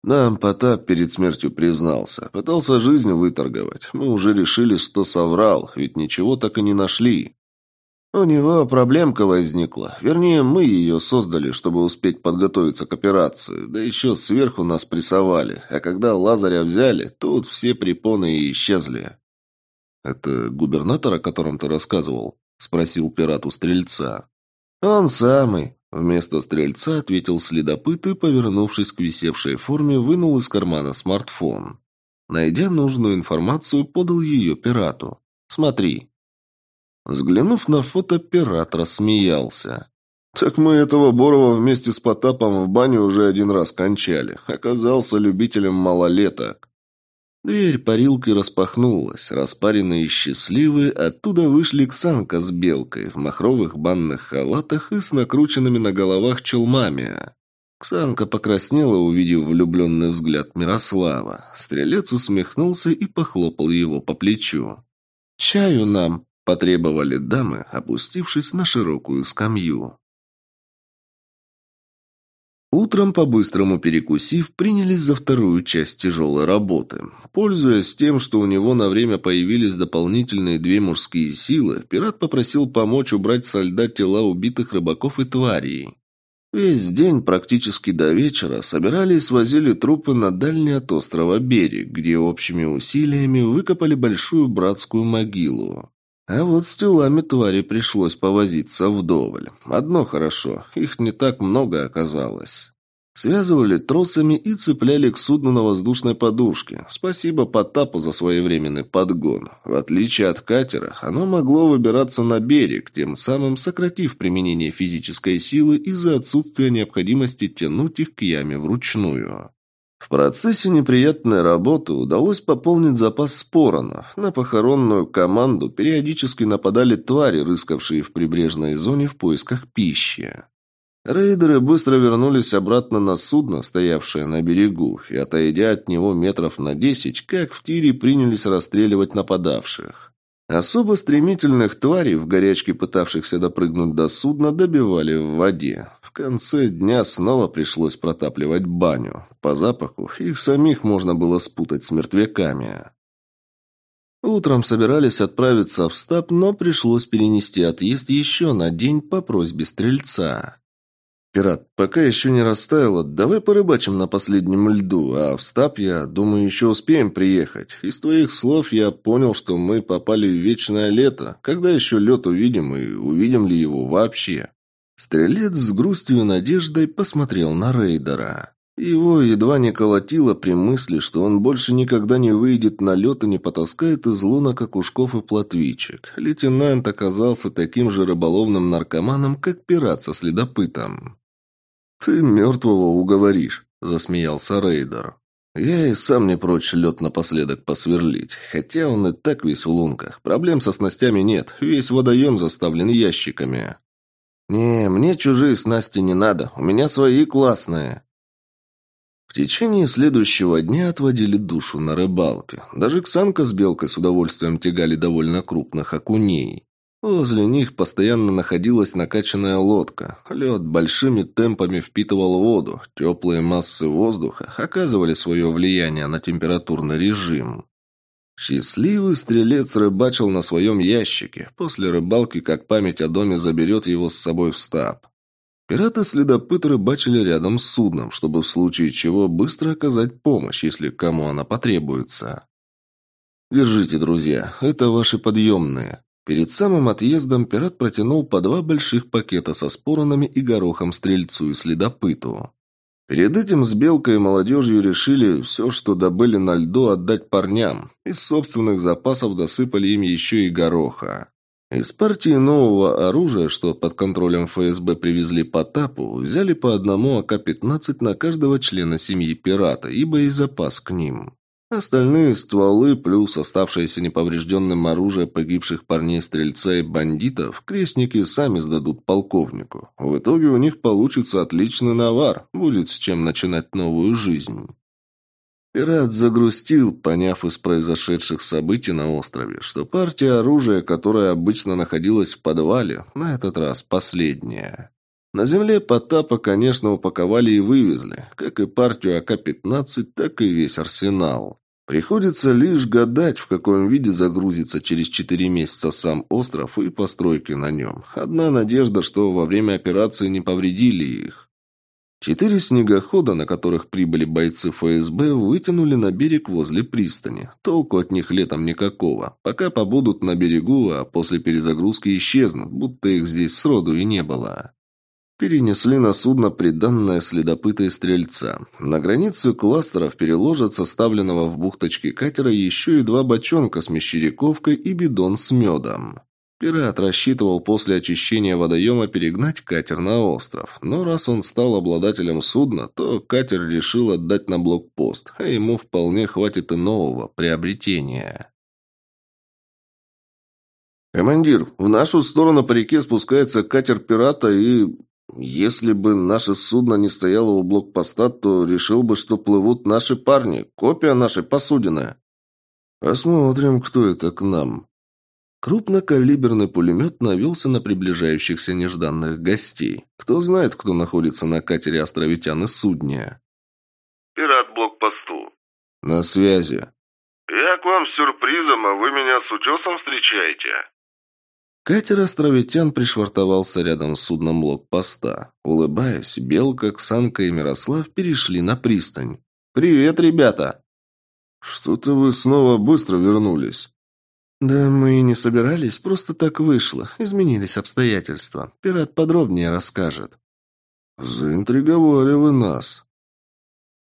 Нам Потап перед смертью признался. Пытался жизнь выторговать. Мы уже решили, что соврал, ведь ничего так и не нашли. У него проблемка возникла. Вернее, мы ее создали, чтобы успеть подготовиться к операции. Да еще сверху нас прессовали. А когда Лазаря взяли, тут все препоны и исчезли. «Это губернатор, о котором ты рассказывал?» – спросил пират у стрельца. «Он самый. Вместо стрельца ответил следопыт и, повернувшись к висевшей форме, вынул из кармана смартфон. Найдя нужную информацию, подал ее пирату. «Смотри». Взглянув на фото, пират рассмеялся. «Так мы этого Борова вместе с Потапом в бане уже один раз кончали. Оказался любителем малолеток. Дверь парилкой распахнулась. Распаренные и счастливые, оттуда вышли Ксанка с Белкой в махровых банных халатах и с накрученными на головах челмами. Ксанка покраснела, увидев влюбленный взгляд Мирослава. Стрелец усмехнулся и похлопал его по плечу. «Чаю нам!» – потребовали дамы, опустившись на широкую скамью. Утром, по-быстрому перекусив, принялись за вторую часть тяжелой работы. Пользуясь тем, что у него на время появились дополнительные две мужские силы, пират попросил помочь убрать со льда тела убитых рыбаков и тварей. Весь день, практически до вечера, собирали и свозили трупы на дальний от острова берег, где общими усилиями выкопали большую братскую могилу. А вот с телами твари пришлось повозиться вдоволь. Одно хорошо, их не так много оказалось. Связывали тросами и цепляли к судну на воздушной подушке. Спасибо Потапу за своевременный подгон. В отличие от катера, оно могло выбираться на берег, тем самым сократив применение физической силы из-за отсутствия необходимости тянуть их к яме вручную. В процессе неприятной работы удалось пополнить запас споронов. На похоронную команду периодически нападали твари, рыскавшие в прибрежной зоне в поисках пищи. Рейдеры быстро вернулись обратно на судно, стоявшее на берегу, и, отойдя от него метров на десять, как в тире принялись расстреливать нападавших. Особо стремительных тварей, в горячке пытавшихся допрыгнуть до судна, добивали в воде. В конце дня снова пришлось протапливать баню. По запаху их самих можно было спутать с мертвяками. Утром собирались отправиться в стаб, но пришлось перенести отъезд еще на день по просьбе стрельца. «Пират, пока еще не растаяло, давай порыбачим на последнем льду, а в стаб, я думаю, еще успеем приехать. Из твоих слов я понял, что мы попали в вечное лето. Когда еще лед увидим и увидим ли его вообще?» Стрелец с грустью и надеждой посмотрел на рейдера. Его едва не колотило при мысли, что он больше никогда не выйдет на лед и не потаскает из лунок окушков и плотвичек. Лейтенант оказался таким же рыболовным наркоманом, как пират со следопытом. «Ты мертвого уговоришь», – засмеялся Рейдер. «Я и сам не прочь лед напоследок посверлить, хотя он и так весь в лунках. Проблем со снастями нет, весь водоем заставлен ящиками». «Не, мне чужие снасти не надо, у меня свои классные», в течение следующего дня отводили душу на рыбалке. Даже Ксанка с Белкой с удовольствием тягали довольно крупных окуней. Возле них постоянно находилась накачанная лодка. Лед большими темпами впитывал воду. Теплые массы воздуха оказывали свое влияние на температурный режим. Счастливый стрелец рыбачил на своем ящике. После рыбалки, как память о доме, заберет его с собой в стаб. Пираты-следопыты рыбачили рядом с судном, чтобы в случае чего быстро оказать помощь, если кому она потребуется. «Держите, друзья, это ваши подъемные». Перед самым отъездом пират протянул по два больших пакета со споронами и горохом стрельцу и следопыту. Перед этим с Белкой и молодежью решили все, что добыли на льду, отдать парням. Из собственных запасов досыпали им еще и гороха. Из партии нового оружия, что под контролем ФСБ привезли по ТАПу, взяли по одному АК-15 на каждого члена семьи пирата и боезапас к ним. Остальные стволы плюс оставшееся неповрежденным оружие погибших парней-стрельца и бандитов крестники сами сдадут полковнику. В итоге у них получится отличный навар, будет с чем начинать новую жизнь. Пират загрустил, поняв из произошедших событий на острове, что партия оружия, которая обычно находилась в подвале, на этот раз последняя. На земле Потапа, конечно, упаковали и вывезли, как и партию АК-15, так и весь арсенал. Приходится лишь гадать, в каком виде загрузится через четыре месяца сам остров и постройки на нем. Одна надежда, что во время операции не повредили их. Четыре снегохода, на которых прибыли бойцы ФСБ, вытянули на берег возле пристани. Толку от них летом никакого. Пока побудут на берегу, а после перезагрузки исчезнут, будто их здесь сроду и не было. Перенесли на судно приданное следопыта и стрельца. На границу кластеров переложат составленного в бухточке катера еще и два бочонка с мещеряковкой и бидон с медом. Пират рассчитывал после очищения водоема перегнать катер на остров, но раз он стал обладателем судна, то катер решил отдать на блокпост, а ему вполне хватит и нового приобретения. «Командир, в нашу сторону по реке спускается катер пирата и... Если бы наше судно не стояло у блокпоста, то решил бы, что плывут наши парни, копия нашей посудины». «Посмотрим, кто это к нам», Крупнокалиберный пулемет навелся на приближающихся нежданных гостей. Кто знает, кто находится на катере островитян и судне. «Пират блокпосту». «На связи». «Я к вам с сюрпризом, а вы меня с утесом встречаете?» Катер островитян пришвартовался рядом с судном блокпоста. Улыбаясь, Белка, Ксанка и Мирослав перешли на пристань. «Привет, ребята!» «Что-то вы снова быстро вернулись». «Да мы и не собирались, просто так вышло. Изменились обстоятельства. Пират подробнее расскажет». «Заинтриговали вы нас».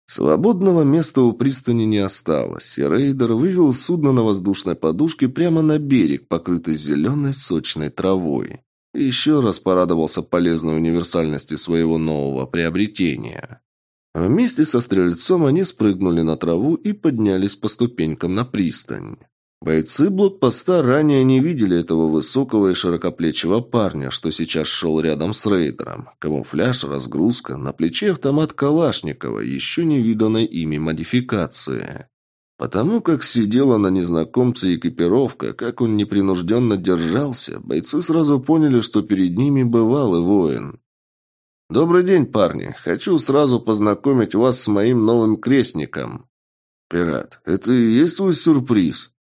Свободного места у пристани не осталось, и рейдер вывел судно на воздушной подушке прямо на берег, покрытый зеленой сочной травой. еще раз порадовался полезной универсальности своего нового приобретения. Вместе со стрельцом они спрыгнули на траву и поднялись по ступенькам на пристань. Бойцы блокпоста ранее не видели этого высокого и широкоплечего парня, что сейчас шел рядом с рейдером. Камуфляж, разгрузка, на плече автомат Калашникова, еще не виданной ими модификации. Потому как сидела на незнакомце экипировка, как он непринужденно держался, бойцы сразу поняли, что перед ними бывалый воин. «Добрый день, парни. Хочу сразу познакомить вас с моим новым крестником». «Пират, это и есть твой сюрприз?»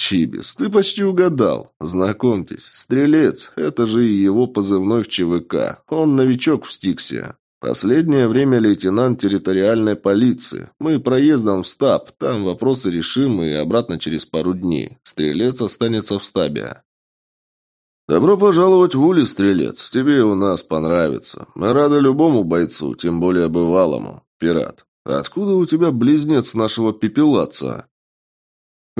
«Чибис, ты почти угадал. Знакомьтесь, Стрелец, это же и его позывной в ЧВК. Он новичок в Стиксе. Последнее время лейтенант территориальной полиции. Мы проездом в стаб, там вопросы решим и обратно через пару дней. Стрелец останется в стабе». «Добро пожаловать в Ули, Стрелец. Тебе у нас понравится. Мы рады любому бойцу, тем более бывалому. пират. Откуда у тебя близнец нашего пепелаца?»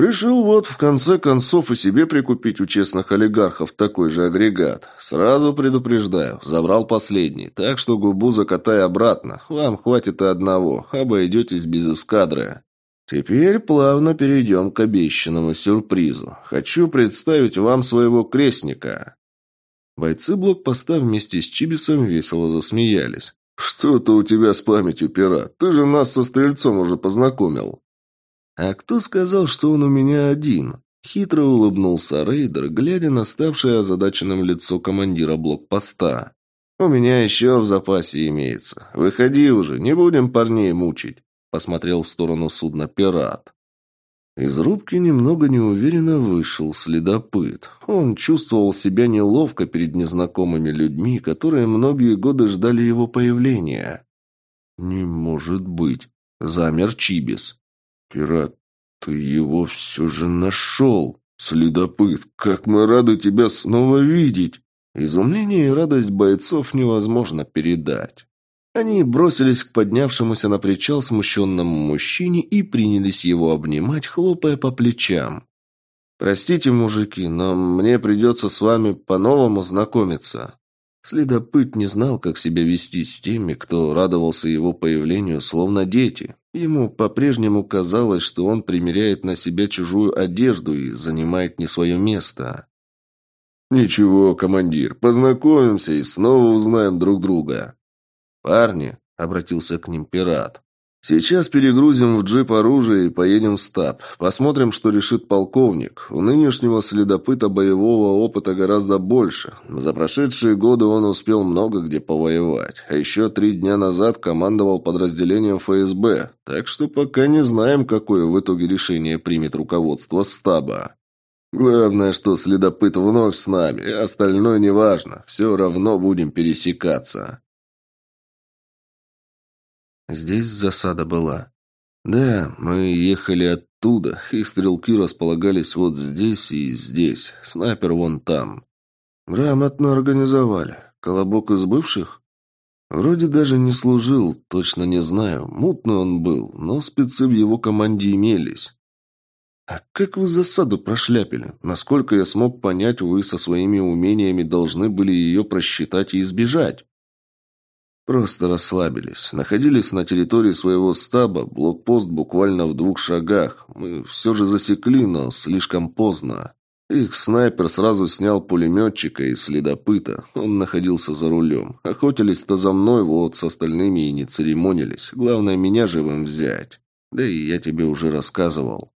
Решил вот в конце концов и себе прикупить у честных олигархов такой же агрегат. Сразу предупреждаю, забрал последний, так что губу закатай обратно. Вам хватит и одного, обойдетесь без эскадры. Теперь плавно перейдем к обещанному сюрпризу. Хочу представить вам своего крестника. Бойцы блокпоста вместе с Чибисом весело засмеялись. «Что-то у тебя с памятью, пера. Ты же нас со стрельцом уже познакомил». «А кто сказал, что он у меня один?» Хитро улыбнулся Рейдер, глядя на ставшее озадаченным лицо командира блокпоста. «У меня еще в запасе имеется. Выходи уже, не будем парней мучить». Посмотрел в сторону судна пират. Из рубки немного неуверенно вышел следопыт. Он чувствовал себя неловко перед незнакомыми людьми, которые многие годы ждали его появления. «Не может быть!» – замер Чибис. «Пират, ты его все же нашел! Следопыт, как мы рады тебя снова видеть!» Изумление и радость бойцов невозможно передать. Они бросились к поднявшемуся на причал смущенному мужчине и принялись его обнимать, хлопая по плечам. «Простите, мужики, но мне придется с вами по-новому знакомиться». Следопыт не знал, как себя вести с теми, кто радовался его появлению, словно дети. Ему по-прежнему казалось, что он примеряет на себя чужую одежду и занимает не свое место. «Ничего, командир, познакомимся и снова узнаем друг друга», «Парни», — обратился к ним пират, — «сейчас перегрузим в джип оружие и поедем в стаб. Посмотрим, что решит полковник. У нынешнего следопыта боевого опыта гораздо больше. За прошедшие годы он успел много где повоевать. А еще три дня назад командовал подразделением ФСБ. Так что пока не знаем, какое в итоге решение примет руководство стаба». Главное, что следопыт вновь с нами, остальное неважно. Все равно будем пересекаться. Здесь засада была. Да, мы ехали оттуда, и стрелки располагались вот здесь и здесь. Снайпер вон там. Грамотно организовали. Колобок из бывших? Вроде даже не служил, точно не знаю. Мутный он был, но спецы в его команде имелись. «А как вы засаду прошляпили? Насколько я смог понять, вы со своими умениями должны были ее просчитать и избежать». Просто расслабились. Находились на территории своего стаба, блокпост буквально в двух шагах. Мы все же засекли, но слишком поздно. Их снайпер сразу снял пулеметчика и следопыта. Он находился за рулем. Охотились-то за мной, вот с остальными и не церемонились. Главное, меня живым взять. Да и я тебе уже рассказывал.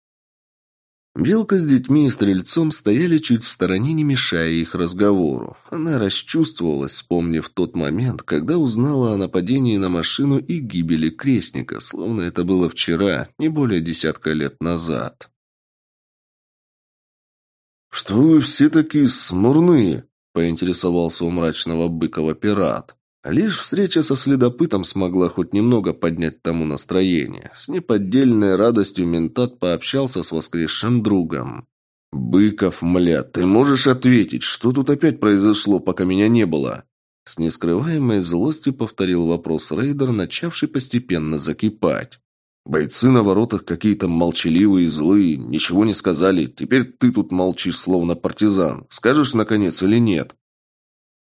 Белка с детьми и стрельцом стояли чуть в стороне, не мешая их разговору. Она расчувствовалась, вспомнив тот момент, когда узнала о нападении на машину и гибели крестника, словно это было вчера, не более десятка лет назад. «Что вы все такие смурные?» – поинтересовался у мрачного быкова пират. Лишь встреча со следопытом смогла хоть немного поднять тому настроение. С неподдельной радостью ментат пообщался с воскресшим другом. «Быков, мля, ты можешь ответить, что тут опять произошло, пока меня не было?» С нескрываемой злостью повторил вопрос рейдер, начавший постепенно закипать. «Бойцы на воротах какие-то молчаливые и злые, ничего не сказали. Теперь ты тут молчишь, словно партизан. Скажешь, наконец, или нет?»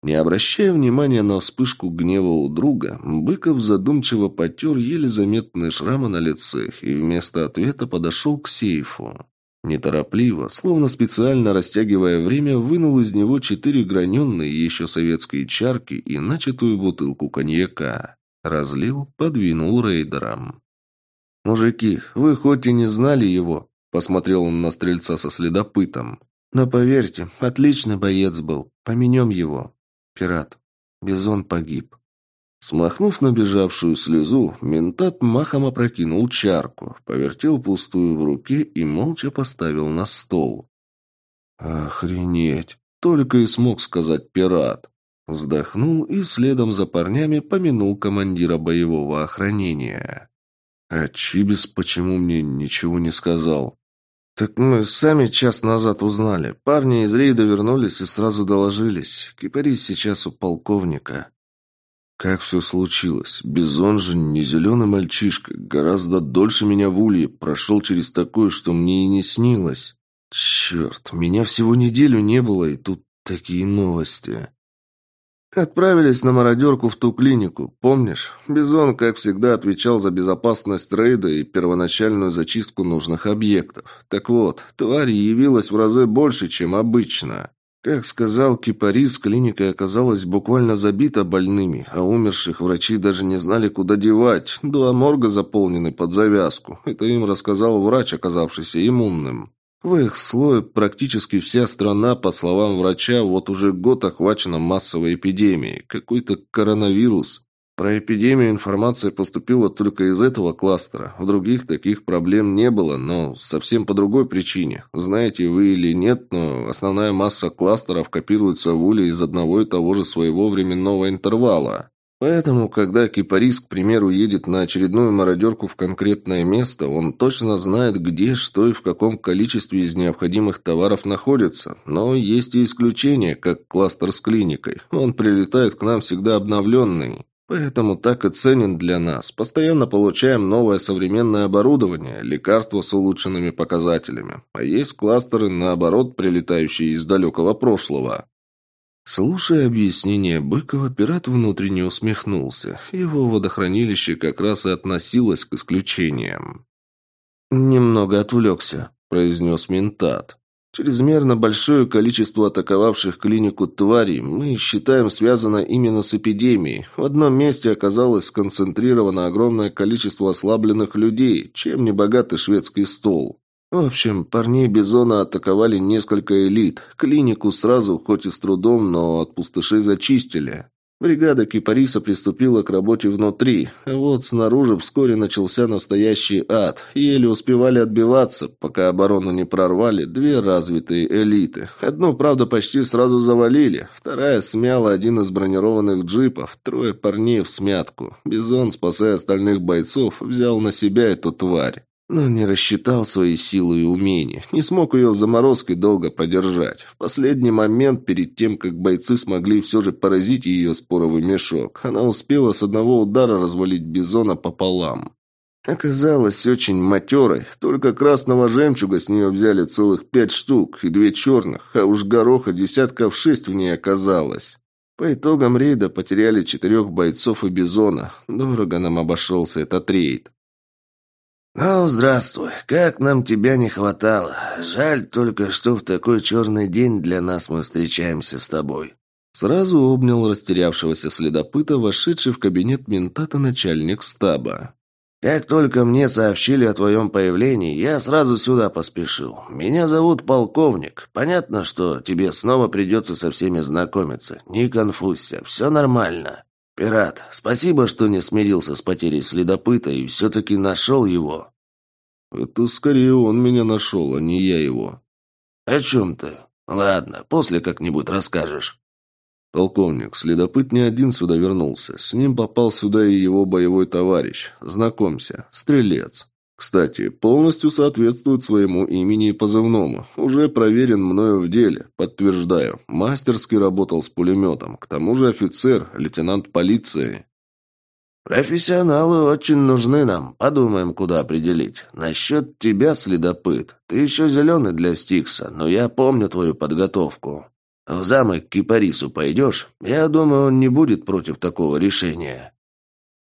Не обращая внимания на вспышку гнева у друга, Быков задумчиво потер еле заметные шрамы на лице и вместо ответа подошел к сейфу. Неторопливо, словно специально растягивая время, вынул из него четыре граненные еще советские чарки и начатую бутылку коньяка. Разлил, подвинул рейдерам. «Мужики, вы хоть и не знали его», — посмотрел он на стрельца со следопытом. «Но поверьте, отличный боец был. Поменем его. Пират. Бизон погиб. Смахнув набежавшую слезу, ментат махом опрокинул чарку, повертел пустую в руке и молча поставил на стол. «Охренеть!» — только и смог сказать пират. Вздохнул и следом за парнями помянул командира боевого охранения. «А Чибис почему мне ничего не сказал?» «Так мы сами час назад узнали. Парни из рейда вернулись и сразу доложились. Кипарис сейчас у полковника». Как все случилось? Бизон же не зеленый мальчишка, гораздо дольше меня в улье, прошел через такое, что мне и не снилось. Черт, меня всего неделю не было, и тут такие новости. Отправились на мародерку в ту клинику, помнишь? Бизон, как всегда, отвечал за безопасность рейда и первоначальную зачистку нужных объектов. Так вот, тварь явилась в разы больше, чем обычно. Как сказал Кипарис, клиника оказалась буквально забита больными, а умерших врачи даже не знали, куда девать. Два морга заполнены под завязку. Это им рассказал врач, оказавшийся иммунным. В их слое практически вся страна, по словам врача, вот уже год охвачена массовой эпидемией. Какой-то коронавирус. Про эпидемию информация поступила только из этого кластера. В других таких проблем не было, но совсем по другой причине. Знаете вы или нет, но основная масса кластеров копируется в уле из одного и того же своего временного интервала. Поэтому, когда кипарис, к примеру, едет на очередную мародерку в конкретное место, он точно знает, где, что и в каком количестве из необходимых товаров находится. Но есть и исключения, как кластер с клиникой. Он прилетает к нам всегда обновленный. Поэтому так и ценен для нас. Постоянно получаем новое современное оборудование, лекарства с улучшенными показателями. А есть кластеры, наоборот, прилетающие из далекого прошлого. Слушая объяснение Быкова, пират внутренне усмехнулся. Его водохранилище как раз и относилось к исключениям. «Немного отвлекся», – произнес ментат. «Чрезмерно большое количество атаковавших клинику тварей мы считаем связано именно с эпидемией. В одном месте оказалось сконцентрировано огромное количество ослабленных людей, чем не богатый шведский стол. В общем, парней Бизона атаковали несколько элит. Клинику сразу, хоть и с трудом, но от пустышей зачистили. Бригада Кипариса приступила к работе внутри, вот снаружи вскоре начался настоящий ад. Еле успевали отбиваться, пока оборону не прорвали две развитые элиты. Одну, правда, почти сразу завалили, вторая смяла один из бронированных джипов, трое парней в смятку. Бизон, спасая остальных бойцов, взял на себя эту тварь. Но не рассчитал свои силы и умения. Не смог ее в заморозке долго подержать. В последний момент, перед тем, как бойцы смогли все же поразить ее споровый мешок, она успела с одного удара развалить бизона пополам. Оказалось очень матерой, только красного жемчуга с нее взяли целых пять штук и две черных, а уж гороха десятков шесть в ней оказалось. По итогам рейда потеряли четырех бойцов и бизона. Дорого нам обошелся этот рейд. «Ну, здравствуй. Как нам тебя не хватало. Жаль только, что в такой черный день для нас мы встречаемся с тобой». Сразу обнял растерявшегося следопыта, вошедший в кабинет ментата начальник стаба. «Как только мне сообщили о твоем появлении, я сразу сюда поспешил. Меня зовут полковник. Понятно, что тебе снова придется со всеми знакомиться. Не конфузься, все нормально». «Пират, спасибо, что не смирился с потерей следопыта и все-таки нашел его». «Это скорее он меня нашел, а не я его». «О чем ты? Ладно, после как-нибудь расскажешь». «Полковник, следопыт не один сюда вернулся. С ним попал сюда и его боевой товарищ. Знакомься, стрелец. Кстати, полностью соответствует своему имени и позывному. Уже проверен мною в деле. Подтверждаю. Мастерски работал с пулеметом. К тому же офицер, лейтенант полиции. «Профессионалы очень нужны нам. Подумаем, куда определить. Насчет тебя, следопыт. Ты еще зеленый для Стикса, но я помню твою подготовку. В замок к Кипарису пойдешь? Я думаю, он не будет против такого решения».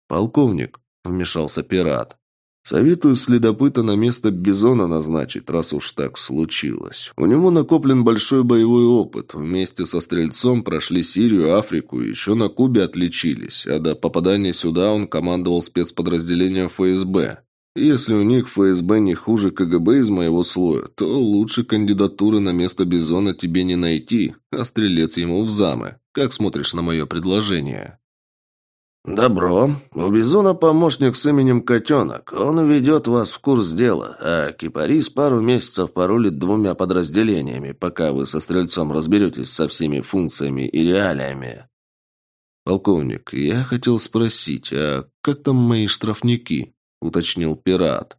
«Полковник», — вмешался пират, Советую следопыта на место Бизона назначить, раз уж так случилось. У него накоплен большой боевой опыт. Вместе со Стрельцом прошли Сирию, Африку и еще на Кубе отличились. А до попадания сюда он командовал спецподразделением ФСБ. Если у них ФСБ не хуже КГБ из моего слоя, то лучше кандидатуры на место Бизона тебе не найти, а стрелец ему в замы. Как смотришь на мое предложение?» «Добро. У Бизона помощник с именем Котенок. Он ведет вас в курс дела, а Кипарис пару месяцев порулит двумя подразделениями, пока вы со Стрельцом разберетесь со всеми функциями и реалиями». «Полковник, я хотел спросить, а как там мои штрафники?» – уточнил пират.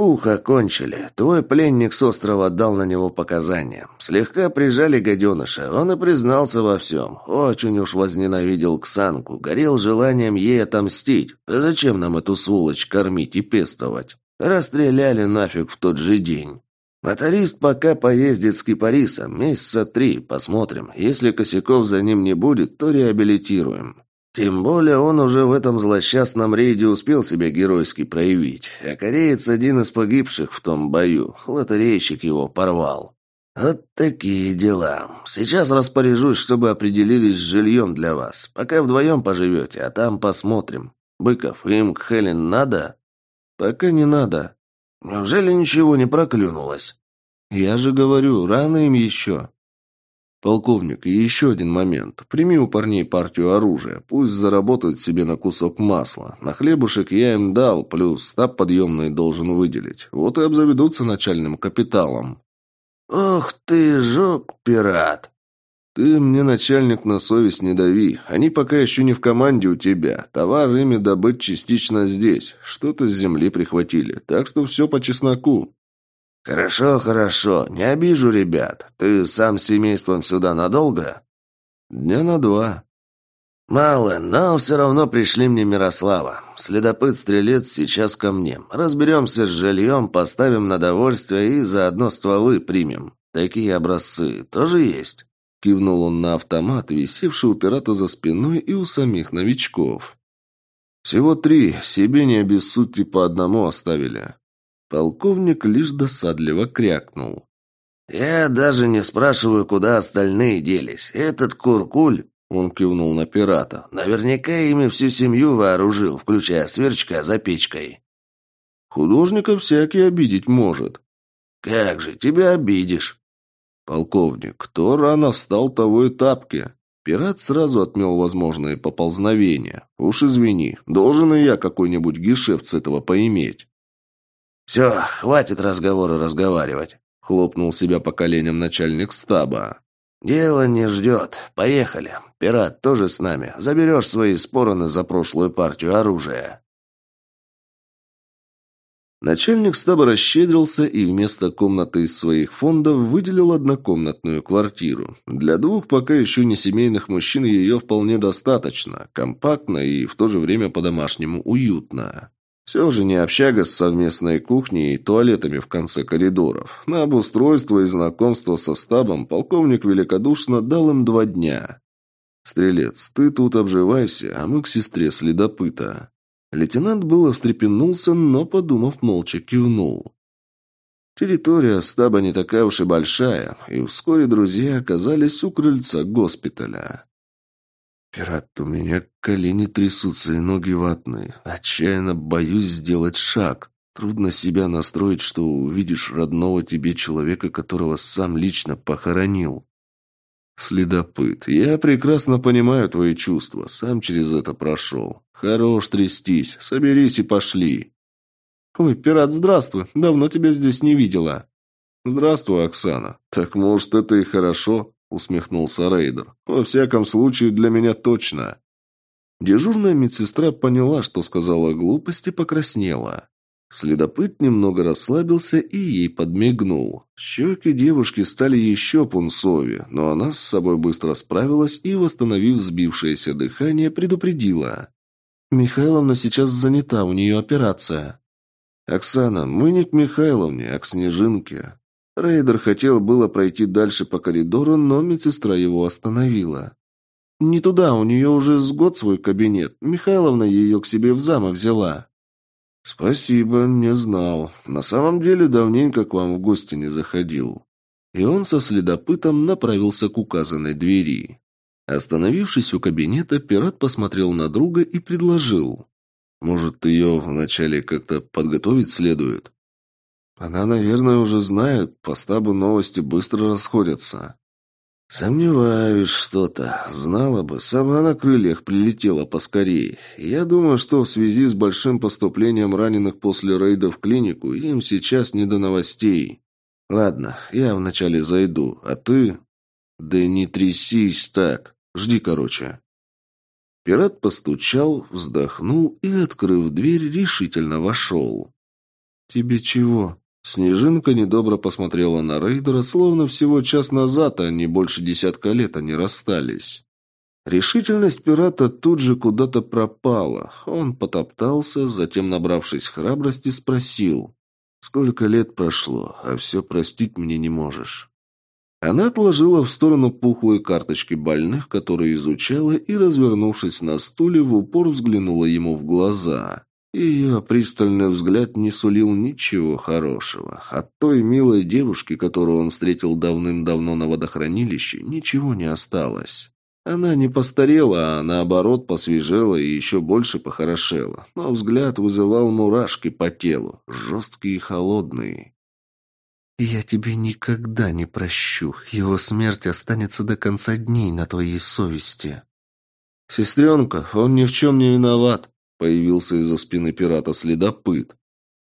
Пух окончили. Твой пленник с острова дал на него показания. Слегка прижали гаденыша. Он и признался во всем. Очень уж возненавидел Ксанку. Горел желанием ей отомстить. А зачем нам эту сволочь кормить и пестовать? Расстреляли нафиг в тот же день. Моторист пока поездит с кипарисом. Месяца три. Посмотрим. Если косяков за ним не будет, то реабилитируем. Тем более он уже в этом злосчастном рейде успел себя геройски проявить, а кореец один из погибших в том бою, лотерейщик его порвал. Вот такие дела. Сейчас распоряжусь, чтобы определились с жильем для вас. Пока вдвоем поживете, а там посмотрим. Быков, им к Хелен надо? Пока не надо. Неужели ничего не проклюнулось? Я же говорю, рано им еще. «Полковник, и еще один момент. Прими у парней партию оружия. Пусть заработают себе на кусок масла. На хлебушек я им дал, плюс стаб подъемный должен выделить. Вот и обзаведутся начальным капиталом». «Ох ты, жук, пират!» «Ты мне, начальник, на совесть не дави. Они пока еще не в команде у тебя. Товар ими добыть частично здесь. Что-то с земли прихватили. Так что все по чесноку». «Хорошо, хорошо. Не обижу ребят. Ты сам с семейством сюда надолго?» «Дня на два». «Мало, но все равно пришли мне Мирослава. Следопыт-стрелец сейчас ко мне. Разберемся с жильем, поставим на довольствие и заодно стволы примем. Такие образцы тоже есть?» Кивнул он на автомат, висевший у пирата за спиной и у самих новичков. «Всего три. Себе не обессудьте по одному оставили. Полковник лишь досадливо крякнул. «Я даже не спрашиваю, куда остальные делись. Этот Куркуль...» Он кивнул на пирата. «Наверняка ими всю семью вооружил, включая сверчка за печкой». «Художника всякий обидеть может». «Как же, тебя обидишь?» «Полковник, кто рано встал, того и тапки». Пират сразу отмел возможные поползновения. «Уж извини, должен и я какой-нибудь гешефт с этого поиметь». «Все, хватит разговоры разговаривать», — хлопнул себя по коленям начальник стаба. «Дело не ждет. Поехали. Пират тоже с нами. Заберешь свои спороны за прошлую партию оружия». Начальник стаба расщедрился и вместо комнаты из своих фондов выделил однокомнатную квартиру. Для двух пока еще не семейных мужчин ее вполне достаточно, компактно и в то же время по-домашнему уютно. Все же не общага с совместной кухней и туалетами в конце коридоров. На обустройство и знакомство со стабом полковник великодушно дал им два дня. «Стрелец, ты тут обживайся, а мы к сестре следопыта». Лейтенант было встрепенулся, но, подумав, молча кивнул. Территория стаба не такая уж и большая, и вскоре друзья оказались у крыльца госпиталя. «Пират, у меня колени трясутся и ноги ватные. Отчаянно боюсь сделать шаг. Трудно себя настроить, что увидишь родного тебе человека, которого сам лично похоронил». «Следопыт, я прекрасно понимаю твои чувства. Сам через это прошел. Хорош трястись. Соберись и пошли». «Ой, пират, здравствуй. Давно тебя здесь не видела». «Здравствуй, Оксана. Так, может, это и хорошо усмехнулся Рейдер. «Во всяком случае, для меня точно». Дежурная медсестра поняла, что сказала глупость и покраснела. Следопыт немного расслабился и ей подмигнул. Щеки девушки стали еще пунцовее, но она с собой быстро справилась и, восстановив сбившееся дыхание, предупредила. «Михайловна сейчас занята, у нее операция». «Оксана, мы не к Михайловне, а к Снежинке. Рейдер хотел было пройти дальше по коридору, но медсестра его остановила. «Не туда, у нее уже с год свой кабинет. Михайловна ее к себе в замок взяла». «Спасибо, не знал. На самом деле давненько к вам в гости не заходил». И он со следопытом направился к указанной двери. Остановившись у кабинета, пират посмотрел на друга и предложил. «Может, ее вначале как-то подготовить следует?» Она, наверное, уже знает, по стабу новости быстро расходятся. Сомневаюсь что-то. Знала бы, сама на крыльях прилетела поскорее. Я думаю, что в связи с большим поступлением раненых после рейда в клинику им сейчас не до новостей. Ладно, я вначале зайду, а ты... Да не трясись так. Жди, короче. Пират постучал, вздохнул и, открыв дверь, решительно вошел. «Тебе чего?» Снежинка недобро посмотрела на рейдера, словно всего час назад, а не больше десятка лет они расстались. Решительность пирата тут же куда-то пропала. Он потоптался, затем, набравшись храбрости, спросил. «Сколько лет прошло, а все простить мне не можешь?» Она отложила в сторону пухлые карточки больных, которые изучала, и, развернувшись на стуле, в упор взглянула ему в глаза. Ее пристальный взгляд не сулил ничего хорошего. От той милой девушки, которую он встретил давным-давно на водохранилище, ничего не осталось. Она не постарела, а наоборот посвежела и еще больше похорошела. Но взгляд вызывал мурашки по телу, жесткие и холодные. «Я тебе никогда не прощу. Его смерть останется до конца дней на твоей совести». «Сестренка, он ни в чем не виноват», Появился из-за спины пирата следопыт.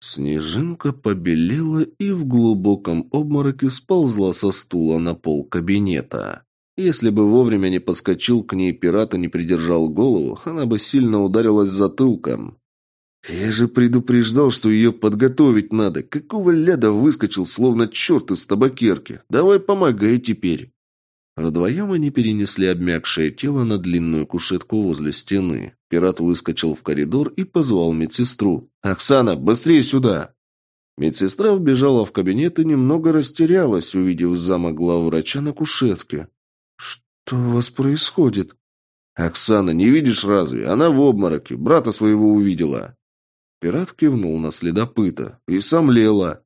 Снежинка побелела и в глубоком обмороке сползла со стула на пол кабинета. Если бы вовремя не подскочил к ней пират и не придержал голову, она бы сильно ударилась затылком. «Я же предупреждал, что ее подготовить надо. Какого ляда выскочил, словно черт из табакерки? Давай помогай теперь». Вдвоем они перенесли обмякшее тело на длинную кушетку возле стены. Пират выскочил в коридор и позвал медсестру. «Оксана, быстрее сюда!» Медсестра вбежала в кабинет и немного растерялась, увидев зама главврача на кушетке. «Что у вас происходит?» «Оксана, не видишь разве? Она в обмороке. Брата своего увидела». Пират кивнул на следопыта. «И сомлела».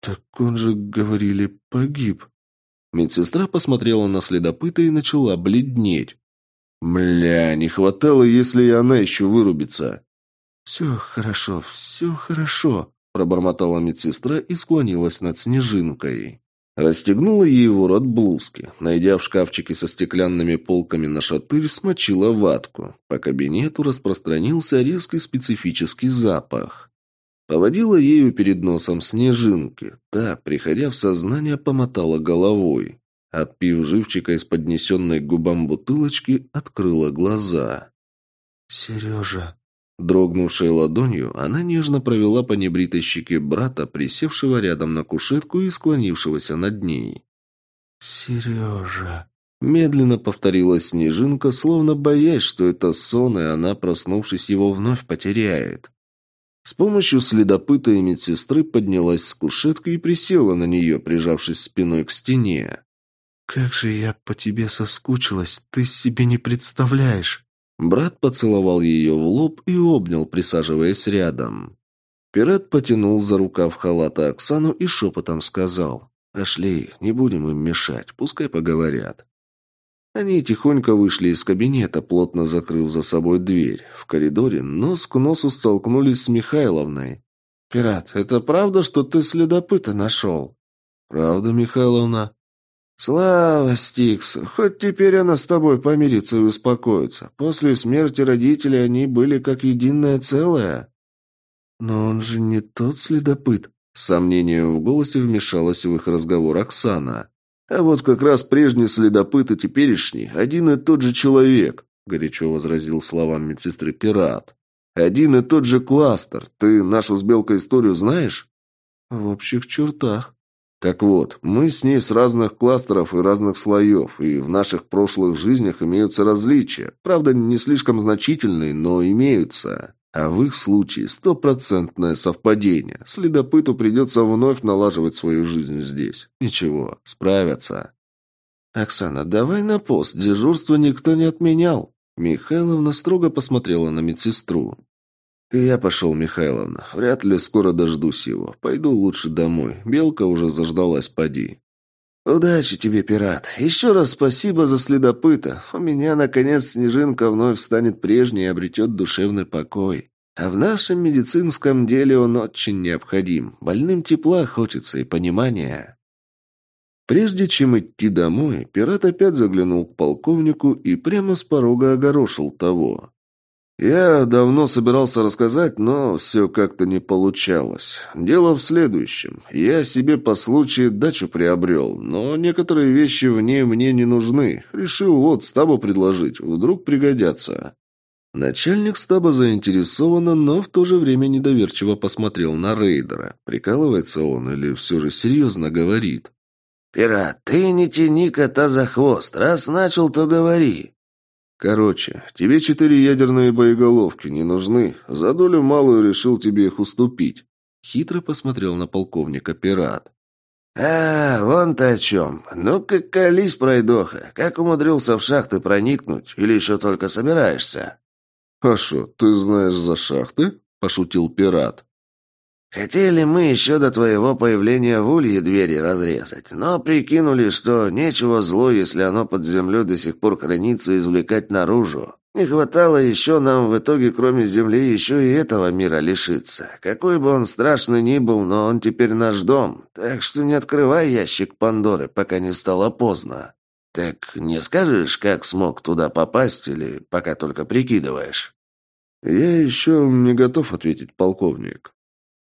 «Так он же, говорили, погиб». Медсестра посмотрела на следопыта и начала бледнеть. «Мля, не хватало, если и она еще вырубится». «Все хорошо, все хорошо», – пробормотала медсестра и склонилась над Снежинкой. Расстегнула ей ворот блузки. Найдя в шкафчике со стеклянными полками на шатырь, смочила ватку. По кабинету распространился резкий специфический запах. Поводила ею перед носом снежинки. Та, приходя в сознание, помотала головой. Отпив живчика из поднесенной к губам бутылочки, открыла глаза. «Сережа!» Дрогнувшей ладонью, она нежно провела по небритой щеке брата, присевшего рядом на кушетку и склонившегося над ней. «Сережа!» Медленно повторила снежинка, словно боясь, что это сон, и она, проснувшись, его вновь потеряет. С помощью следопыта и медсестры поднялась с кушетки и присела на нее, прижавшись спиной к стене. «Как же я по тебе соскучилась, ты себе не представляешь!» Брат поцеловал ее в лоб и обнял, присаживаясь рядом. Пират потянул за рукав халата Оксану и шепотом сказал «Пошли, не будем им мешать, пускай поговорят». Они тихонько вышли из кабинета, плотно закрыв за собой дверь. В коридоре нос к носу столкнулись с Михайловной. «Пират, это правда, что ты следопыта нашел?» «Правда, Михайловна?» «Слава Стиксу! Хоть теперь она с тобой помирится и успокоится. После смерти родителей они были как единое целое». «Но он же не тот следопыт», — с сомнением в голосе вмешалась в их разговор Оксана. «А вот как раз прежний следопыт и теперешний один и тот же человек», — горячо возразил словам медсестры пират. «Один и тот же кластер. Ты нашу с Белкой историю знаешь?» «В общих чертах», так вот, мы с ней с разных кластеров и разных слоев, и в наших прошлых жизнях имеются различия. Правда, не слишком значительные, но имеются. А в их случае стопроцентное совпадение. Следопыту придется вновь налаживать свою жизнь здесь. Ничего, справятся. «Оксана, давай на пост. Дежурство никто не отменял». Михайловна строго посмотрела на медсестру. «Я пошел, Михайловна. Вряд ли скоро дождусь его. Пойду лучше домой. Белка уже заждалась, поди». «Удачи тебе, пират. Еще раз спасибо за следопыта. У меня, наконец, снежинка вновь станет прежней и обретет душевный покой. А в нашем медицинском деле он очень необходим. Больным тепла хочется и понимания». Прежде чем идти домой, пират опять заглянул к полковнику и прямо с порога огорошил того. Я давно собирался рассказать, но все как-то не получалось. Дело в следующем. Я себе по случаю дачу приобрел, но некоторые вещи в ней мне не нужны. Решил вот стабу предложить, вдруг пригодятся. Начальник стаба заинтересованно, но в то же время недоверчиво посмотрел на рейдера. Прикалывается он или все же серьезно говорит? «Пират, ты не тяни кота за хвост. Раз начал, то говори». «Короче, тебе четыре ядерные боеголовки не нужны. За долю малую решил тебе их уступить». Хитро посмотрел на полковника пират. «А, вон ты о чем. Ну-ка, колись, пройдоха. Как умудрился в шахты проникнуть? Или еще только собираешься?» «А шо, ты знаешь за шахты?» – пошутил пират. «Хотели мы еще до твоего появления в улье двери разрезать, но прикинули, что нечего зло, если оно под землей до сих пор хранится, извлекать наружу. Не хватало еще нам в итоге, кроме земли, еще и этого мира лишиться. Какой бы он страшный ни был, но он теперь наш дом, так что не открывай ящик Пандоры, пока не стало поздно». «Так не скажешь, как смог туда попасть, или пока только прикидываешь?» «Я еще не готов ответить, полковник».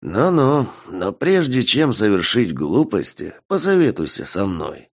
«Ну-ну, но прежде чем совершить глупости, посоветуйся со мной.